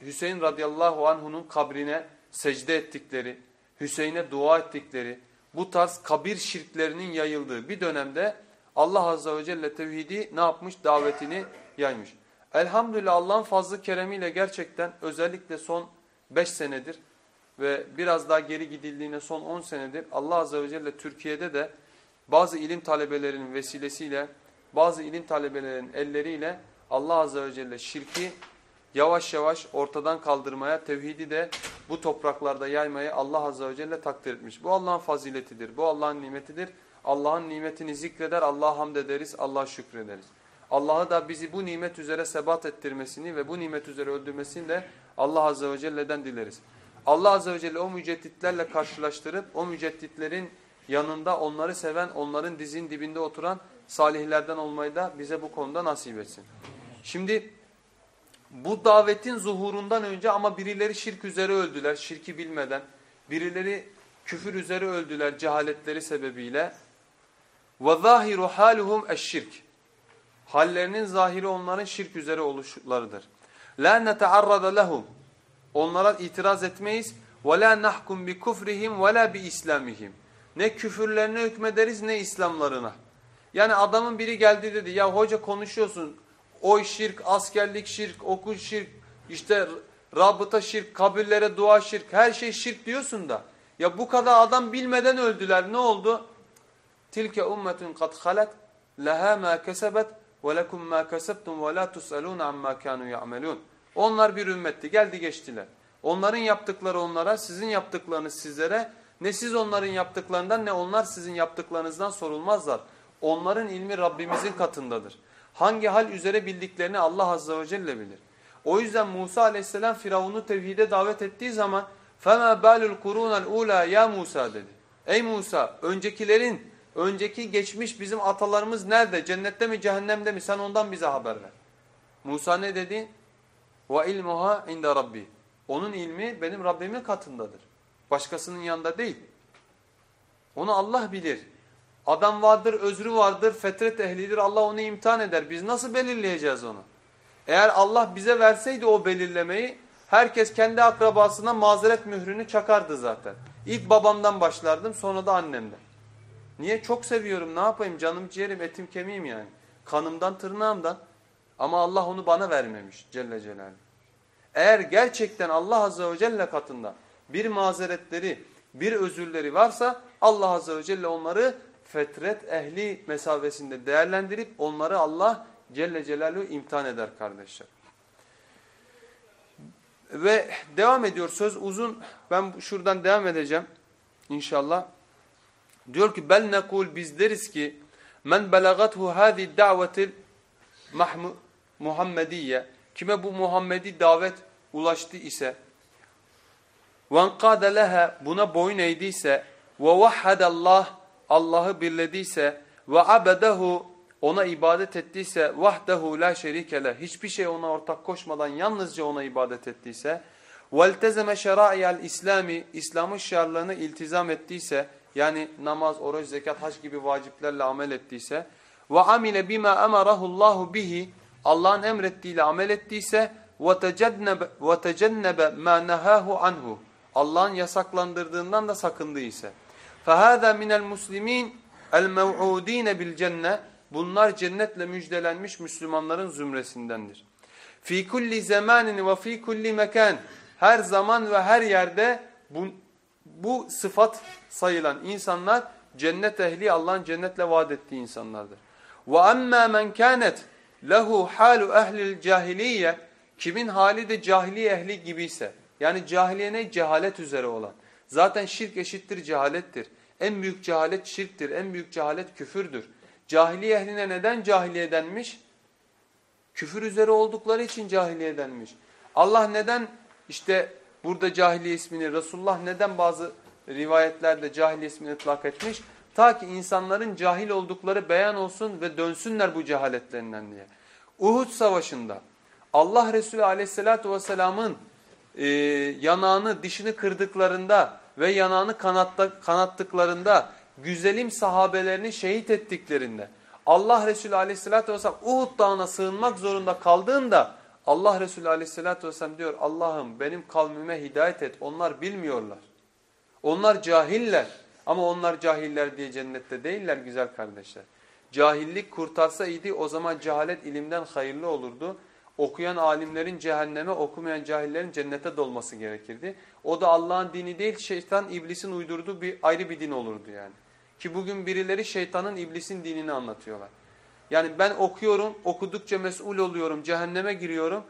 Hüseyin radıyallahu anh'unun kabrine secde ettikleri, Hüseyin'e dua ettikleri, bu tarz kabir şirklerinin yayıldığı bir dönemde Allah azze ve celle tevhidi ne yapmış? Davetini yaymış. Elhamdülillah Allah'ın fazlı keremiyle gerçekten özellikle son 5 senedir ve biraz daha geri gidildiğine son 10 senedir Allah Azze ve Celle Türkiye'de de bazı ilim talebelerinin vesilesiyle, bazı ilim talebelerinin elleriyle Allah Azze ve Celle şirki yavaş yavaş ortadan kaldırmaya, tevhidi de bu topraklarda yaymayı Allah Azze ve Celle takdir etmiş. Bu Allah'ın faziletidir, bu Allah'ın nimetidir. Allah'ın nimetini zikreder, Allah'a hamd ederiz, Allah'a şükrederiz. Allah'ı da bizi bu nimet üzere sebat ettirmesini ve bu nimet üzere öldürmesini de Allah Azze ve Celle'den dileriz. Allah Azze ve Celle o mücedditlerle karşılaştırıp o mücedditlerin yanında onları seven, onların dizin dibinde oturan salihlerden olmayı da bize bu konuda nasip etsin. Şimdi bu davetin zuhurundan önce ama birileri şirk üzere öldüler, şirki bilmeden. Birileri küfür üzere öldüler cehaletleri sebebiyle. Zahiru haluhum eşşirk. Hallerinin zahiri onların şirk üzere oluşlarıdır. La netearrada lehum. Onlara itiraz etmeyiz. Ve la nahkum bi kufrihim ve la bi islamihim. Ne küfürlerine hükmederiz ne İslamlarına. Yani adamın biri geldi dedi ya hoca konuşuyorsun. Oy şirk, askerlik şirk, okul şirk, işte rabıta şirk, kabirlere dua şirk, her şey şirk diyorsun da. Ya bu kadar adam bilmeden öldüler. Ne oldu? Tilke ummetun kad halet leha ma kesebet ve lekum ma kesebtum ve la tusalun amma kanu ya'melun. Onlar bir ümmetti. Geldi geçtiler. Onların yaptıkları onlara, sizin yaptıklarınız sizlere, ne siz onların yaptıklarından ne onlar sizin yaptıklarınızdan sorulmazlar. Onların ilmi Rabbimizin katındadır. Hangi hal üzere bildiklerini Allah Azze ve Celle bilir. O yüzden Musa aleyhisselam Firavun'u tevhide davet ettiği zaman فَمَا بَالُ الْقُرُونَ الْعُولَى ya Musa dedi. Ey Musa öncekilerin, Önceki geçmiş bizim atalarımız nerede? Cennette mi cehennemde mi? Sen ondan bize haber ver. Musa ne dedi? Ve ilmuha inde rabbi. Onun ilmi benim Rabbimin katındadır. Başkasının yanında değil. Onu Allah bilir. Adam vardır, özrü vardır, fetret ehlidir. Allah onu imtihan eder. Biz nasıl belirleyeceğiz onu? Eğer Allah bize verseydi o belirlemeyi, herkes kendi akrabasına mazeret mührünü çakardı zaten. İlk babamdan başlardım, sonra da annemden. Niye? Çok seviyorum ne yapayım canım ciğerim etim kemiğim yani. Kanımdan tırnağımdan. Ama Allah onu bana vermemiş Celle Celaluhu. Eğer gerçekten Allah Azze ve Celle katında bir mazeretleri, bir özürleri varsa Allah Azze ve Celle onları fetret ehli mesabesinde değerlendirip onları Allah Celle Celaluhu imtihan eder kardeşler. Ve devam ediyor söz uzun. Ben şuradan devam edeceğim inşallah. Diyor ki bel nekul biz deriz ki men belagathu hadi davetil Muhammediye. Kime bu Muhammedi davet ulaştı ise enkâde leha buna boyun eğdiyse ve vahhadallah Allah'ı birlediyse ve abedehu ona ibadet ettiyse vahdehu la şerike hiçbir şey ona ortak koşmadan yalnızca ona ibadet ettiyse veltezeme şera'iyel İslami İslam'ın şarlarını iltizam ettiyse yani namaz, oruç, zekat, hac gibi vaciplerle amel ettiyse ve amile bima emarahullahu bihi Allah'ın emrettiğiyle amel ettiyse ve tecennebe ma nehahu anhu Allah'ın yasaklandırdığından da sakındıysa fehâzâ minel muslimin el mev'udîne bil cenne bunlar cennetle müjdelenmiş Müslümanların zümresindendir. Fi kulli zamanin ve fi kulli mekan her zaman ve her yerde bu, bu sıfat sayılan insanlar cennet ehli Allah'ın cennetle vaat ettiği insanlardır. Ve amma men kanet lehu halu ehlil cahiliye kimin hali de cahili ehli gibiyse yani cahiliye ne cehalet üzere olan. Zaten şirk eşittir cehalettir. En büyük cehalet şirktir. En büyük cehalet küfürdür. Cahiliye ehline neden cahiliye denmiş? Küfür üzere oldukları için cahiliye denmiş. Allah neden işte burada cahiliye ismini, Resulullah neden bazı rivayetlerde cahiliye ismini ıtlak etmiş? Ta ki insanların cahil oldukları beyan olsun ve dönsünler bu cehaletlerinden diye. Uhud savaşında Allah Resulü aleyhissalatü vesselamın e, yanağını, dişini kırdıklarında ve yanağını kanatta, kanattıklarında güzelim sahabelerini şehit ettiklerinde Allah Resulü aleyhissalatü vesselam Uhud dağına sığınmak zorunda kaldığında Allah Resulü aleyhissalatü vesselam diyor Allah'ım benim kavmime hidayet et onlar bilmiyorlar. Onlar cahiller ama onlar cahiller diye cennette değiller güzel kardeşler. Cahillik kurtarsa idi o zaman cehalet ilimden hayırlı olurdu. Okuyan alimlerin cehenneme, okumayan cahillerin cennete dolması gerekirdi. O da Allah'ın dini değil, şeytan, iblisin uydurduğu bir ayrı bir din olurdu yani. Ki bugün birileri şeytanın, iblisin dinini anlatıyorlar. Yani ben okuyorum, okudukça mesul oluyorum, cehenneme giriyorum.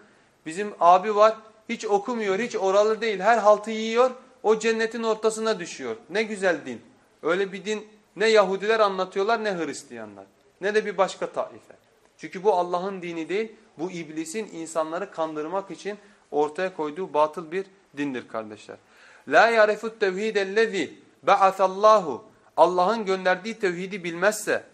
Bizim abi var, hiç okumuyor, hiç oralı değil, her haltı yiyor, o cennetin ortasına düşüyor. Ne güzel din. Öyle bir din ne Yahudiler anlatıyorlar ne Hristiyanlar. Ne de bir başka taife. Çünkü bu Allah'ın dini değil, bu iblisin insanları kandırmak için ortaya koyduğu batıl bir dindir kardeşler. La yarifut tevhidellezî ba'asallahu Allah'ın gönderdiği tevhidi bilmezse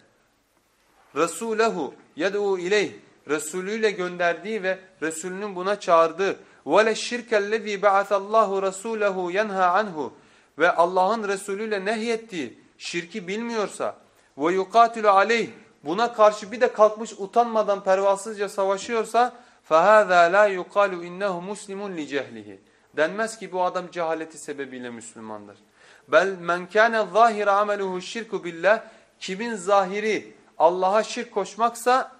Resulehu yed'u ileyh Resulüyle gönderdiği ve Resulünün buna çağırdığı ve le şirkellezî ba'asallahu rasulehu yenha anhu ve Allah'ın Resulüyle nehyettiği şirki bilmiyorsa ve yuqatilu aleyh buna karşı bir de kalkmış utanmadan pervasızca savaşıyorsa فَهَذَا لَا يُقَالُ اِنَّهُ مُسْلِمٌ لِجَهْلِهِ Denmez ki bu adam cehaleti sebebiyle Müslümandır. Bel men kana zahir ameluhu şirku billah kimin zahiri Allah'a şirk koşmaksa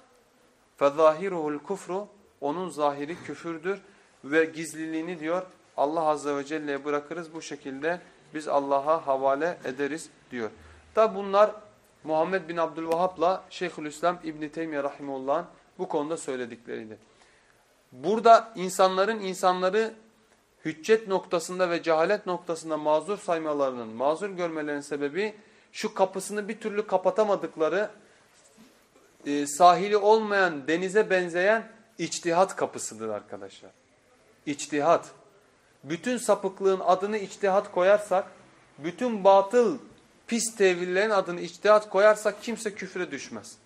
fezahiruhul kufru onun zahiri küfürdür ve gizliliğini diyor Allah azze ve celle'ye bırakırız bu şekilde biz Allah'a havale ederiz diyor. Da bunlar Muhammed bin Abdülvahhab'la Şeyhülislam İbn Teymiyye rahimehullah'ın bu konuda söyledikleriydi. Burada insanların insanları hüccet noktasında ve cehalet noktasında mazur saymalarının, mazur görmelerinin sebebi şu kapısını bir türlü kapatamadıkları e, sahili olmayan denize benzeyen içtihat kapısıdır arkadaşlar. İçtihat. Bütün sapıklığın adını içtihat koyarsak, bütün batıl pis tevillerin adını içtihat koyarsak kimse küfre düşmez.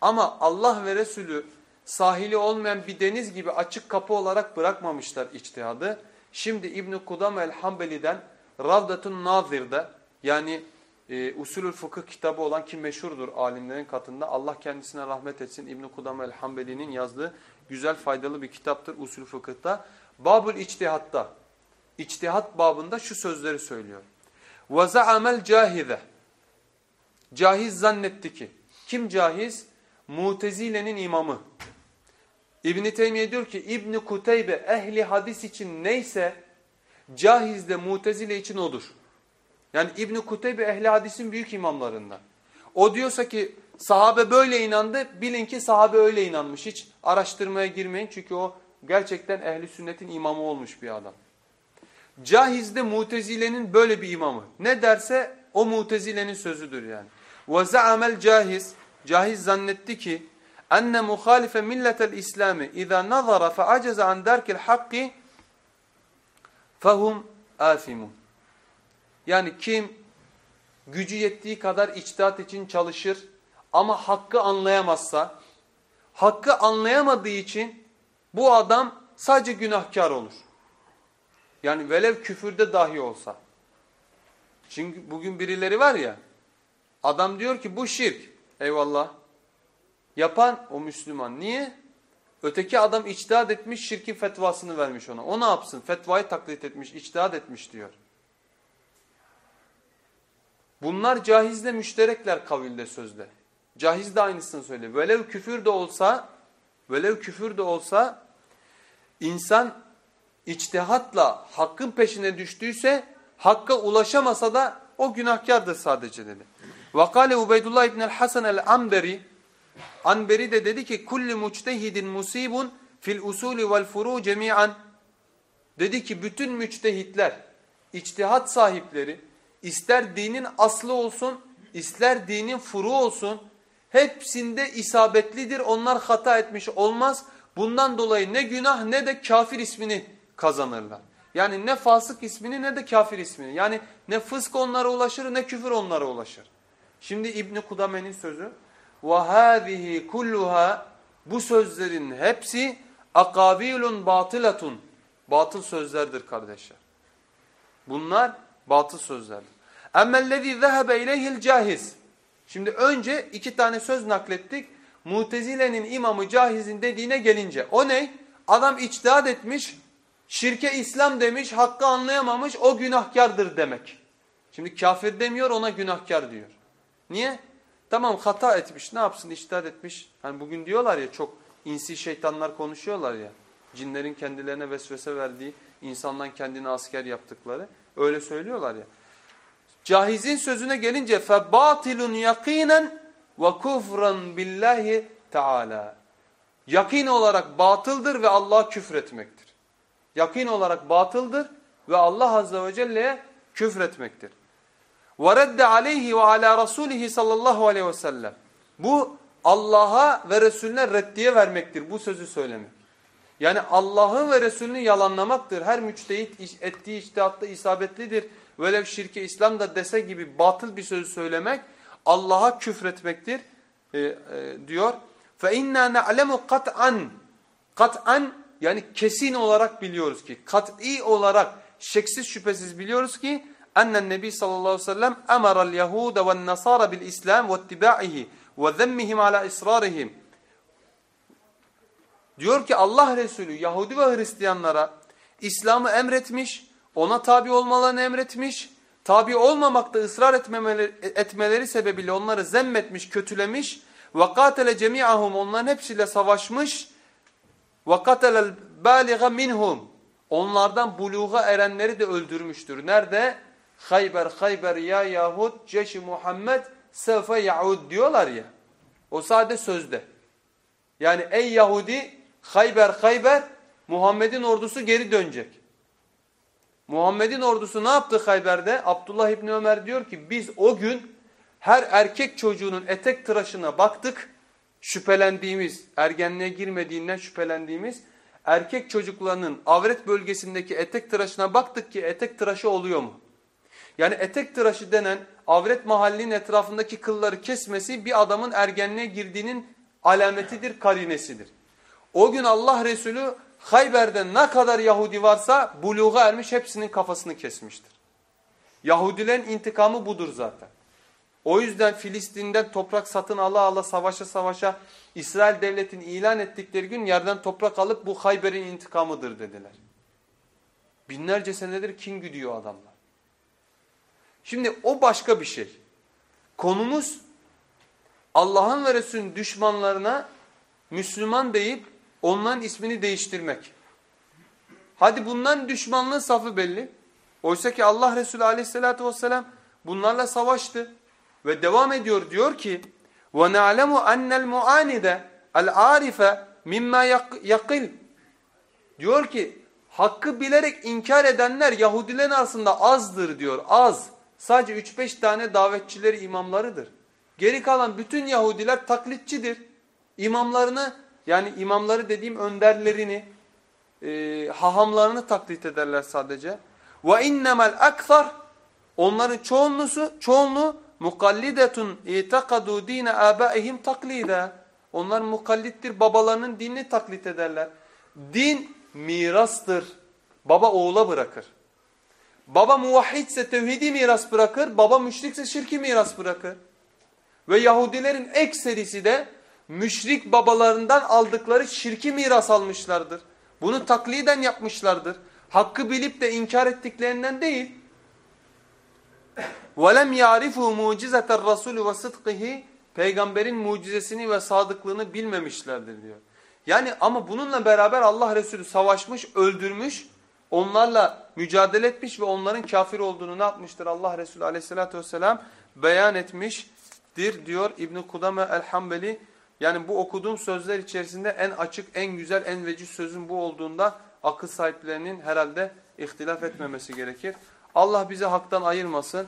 Ama Allah ve Resulü sahili olmayan bir deniz gibi açık kapı olarak bırakmamışlar içtihadı. Şimdi İbn-i Kudam el-Hambeli'den Ravdatun Nazir'de yani e, usulül fıkıh kitabı olan ki meşhurdur alimlerin katında Allah kendisine rahmet etsin İbn-i Kudam el-Hambeli'nin yazdığı güzel faydalı bir kitaptır usul fıkıhta. Babul içtihatta içtihat babında şu sözleri söylüyor. وَزَعَمَ الْجَاهِذَ Cahiz zannetti ki kim cahiz? Mutezile'nin imamı. İbn Teymiye diyor ki İbn Kuteybe ehli hadis için neyse Cahiz de Mutezile için odur. Yani İbn Kuteybe ehli hadisin büyük imamlarından. O diyorsa ki sahabe böyle inandı bilin ki sahabe öyle inanmış. Hiç araştırmaya girmeyin çünkü o gerçekten ehli sünnetin imamı olmuş bir adam. Cahiz de Mutezile'nin böyle bir imamı. Ne derse o Mutezile'nin sözüdür yani. وَزَعَمَ Cahiz Cahiz zannetti ki enne muhalife milletel İslami iza nazara fe aceze an derkil hakki fehum afimun. Yani kim gücü yettiği kadar içtihat için çalışır ama hakkı anlayamazsa, hakkı anlayamadığı için bu adam sadece günahkar olur. Yani velev küfürde dahi olsa. Çünkü bugün birileri var ya, adam diyor ki bu şirk. Eyvallah. Yapan o Müslüman. Niye? Öteki adam içtihat etmiş, şirkin fetvasını vermiş ona. O ne yapsın? Fetvayı taklit etmiş, içtihat etmiş diyor. Bunlar cahizle müşterekler kavilde sözde. Cahiz de aynısını söylüyor. Velev küfür de olsa, velev küfür de olsa insan içtihatla hakkın peşine düştüyse hakka ulaşamasa da o günahkardır sadece dedi. Vakale Ubeydullah İbn el-Hasan el-Amberi Anberi de dedi ki kulli muçtehidin musibun fil usuli vel furu cemi'an. Dedi ki bütün müçtehitler, içtihat sahipleri ister dinin aslı olsun, ister dinin furu olsun hepsinde isabetlidir. Onlar hata etmiş olmaz. Bundan dolayı ne günah ne de kafir ismini kazanırlar. Yani ne fasık ismini ne de kafir ismini. Yani ne fısk onlara ulaşır ne küfür onlara ulaşır. Şimdi İbni Kudame'nin sözü وَهَذِهِ kulluha Bu sözlerin hepsi akabilun batılatun. Batıl sözlerdir kardeşler. Bunlar Batıl sözlerdir. Emmellezî zehebe ileyhil cahiz. Şimdi önce iki tane söz naklettik. Mutezile'nin imamı Cahiz'in dediğine gelince. O ne? Adam içtihat etmiş, şirke İslam demiş, hakkı anlayamamış, o günahkardır demek. Şimdi kafir demiyor, ona günahkar diyor. Niye? Tamam hata etmiş, ne yapsın içtihat etmiş. Hani bugün diyorlar ya çok insi şeytanlar konuşuyorlar ya. Cinlerin kendilerine vesvese verdiği, insandan kendini asker yaptıkları. Öyle söylüyorlar ya. Cahizin sözüne gelince fe batilun yakinen ve kufran billahi taala. Yakin olarak batıldır ve Allah'a küfretmektir. Yakin olarak batıldır ve Allah azze ve celle'ye küfretmektir. Ve redde aleyhi ve ala rasulihi sallallahu aleyhi ve sellem. Bu Allah'a ve Resulüne reddiye vermektir bu sözü söylemek. Yani Allah'ı ve Resulünü yalanlamaktır. Her müçtehit ettiği içtihatta isabetlidir. Velev şirke İslam da dese gibi batıl bir sözü söylemek Allah'a küfretmektir e, e, diyor. فَاِنَّا نَعْلَمُ قَطْعًا Kat'an yani kesin olarak biliyoruz ki, kat'i olarak şeksiz şüphesiz biliyoruz ki ennen nebi sallallahu aleyhi ve sellem emara'l yehude ve'n nasara bil islam ve ittiba'ihi ve zemmihim ala israrihim. Diyor ki Allah Resulü Yahudi ve Hristiyanlara İslam'ı emretmiş, ona tabi olmalarını emretmiş, tabi olmamakta ısrar etmemeleri, etmeleri sebebiyle onları zemmetmiş, kötülemiş ve katele cemi'ahum onların hepsiyle savaşmış ve katelel baliga minhum onlardan buluğa erenleri de öldürmüştür. Nerede? Hayber Hayber ya Yahud ceşi Muhammed sefe yaud diyorlar ya. O sade sözde. Yani ey Yahudi Hayber Hayber Muhammed'in ordusu geri dönecek. Muhammed'in ordusu ne yaptı Hayber'de? Abdullah İbni Ömer diyor ki biz o gün her erkek çocuğunun etek tıraşına baktık. Şüphelendiğimiz, ergenliğe girmediğinden şüphelendiğimiz erkek çocuklarının avret bölgesindeki etek tıraşına baktık ki etek tıraşı oluyor mu? Yani etek tıraşı denen avret mahallinin etrafındaki kılları kesmesi bir adamın ergenliğe girdiğinin alametidir, karinesidir. O gün Allah Resulü Hayber'de ne kadar Yahudi varsa buluğa ermiş hepsinin kafasını kesmiştir. Yahudilerin intikamı budur zaten. O yüzden Filistin'den toprak satın ala ala savaşa savaşa İsrail devletini ilan ettikleri gün yerden toprak alıp bu Hayber'in intikamıdır dediler. Binlerce senedir kin güdüyor adamlar. Şimdi o başka bir şey. Konumuz Allah'ın ve Resulünün düşmanlarına Müslüman deyip onların ismini değiştirmek. Hadi bundan düşmanlığın safı belli. Oysa ki Allah Resulü aleyhissalatü vesselam bunlarla savaştı. Ve devam ediyor diyor ki وَنَعْلَمُ أَنَّ الْمُعَانِدَ الْعَارِفَ مِمَّا يَقِلْ Diyor ki hakkı bilerek inkar edenler Yahudilerin arasında azdır diyor. Az. Sadece 3-5 tane davetçileri imamlarıdır. Geri kalan bütün Yahudiler taklitçidir. İmamlarını yani imamları dediğim önderlerini, e, hahamlarını taklit ederler sadece. Ve innemel akthar onların çoğunluğu çoğunluğu mukallidetun itakadu dine abaihim taklida. Onlar mukallittir, babalarının dinini taklit ederler. Din mirastır. Baba oğula bırakır. Baba muvahhidse tevhidi miras bırakır, baba müşrikse şirki miras bırakır. Ve Yahudilerin ekserisi de müşrik babalarından aldıkları şirki miras almışlardır. Bunu takliden yapmışlardır. Hakkı bilip de inkar ettiklerinden değil. وَلَمْ يَعْرِفُوا مُعْجِزَةَ الرَّسُولِ وَصِدْقِهِ Peygamberin mucizesini ve sadıklığını bilmemişlerdir diyor. Yani ama bununla beraber Allah Resulü savaşmış, öldürmüş, onlarla mücadele etmiş ve onların kafir olduğunu ne yapmıştır Allah Resulü aleyhissalatü vesselam beyan etmiştir diyor İbn-i Kudame el-Hambeli. yani bu okuduğum sözler içerisinde en açık, en güzel, en veciz sözün bu olduğunda akıl sahiplerinin herhalde ihtilaf etmemesi gerekir. Allah bizi haktan ayırmasın.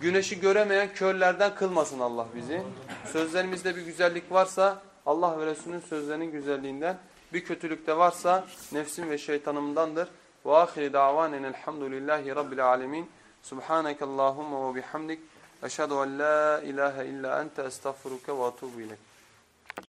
Güneşi göremeyen körlerden kılmasın Allah bizi. Sözlerimizde bir güzellik varsa Allah ve Resulünün sözlerinin güzelliğinden, bir kötülük de varsa nefsim ve şeytanımdandır. Ve ahiri davanen elhamdülillahi rabbil alemin. Subhaneke Allahumma ve bihamdik. Eşhedü en la ilahe illa ente estağfuruke ve atubu ilek.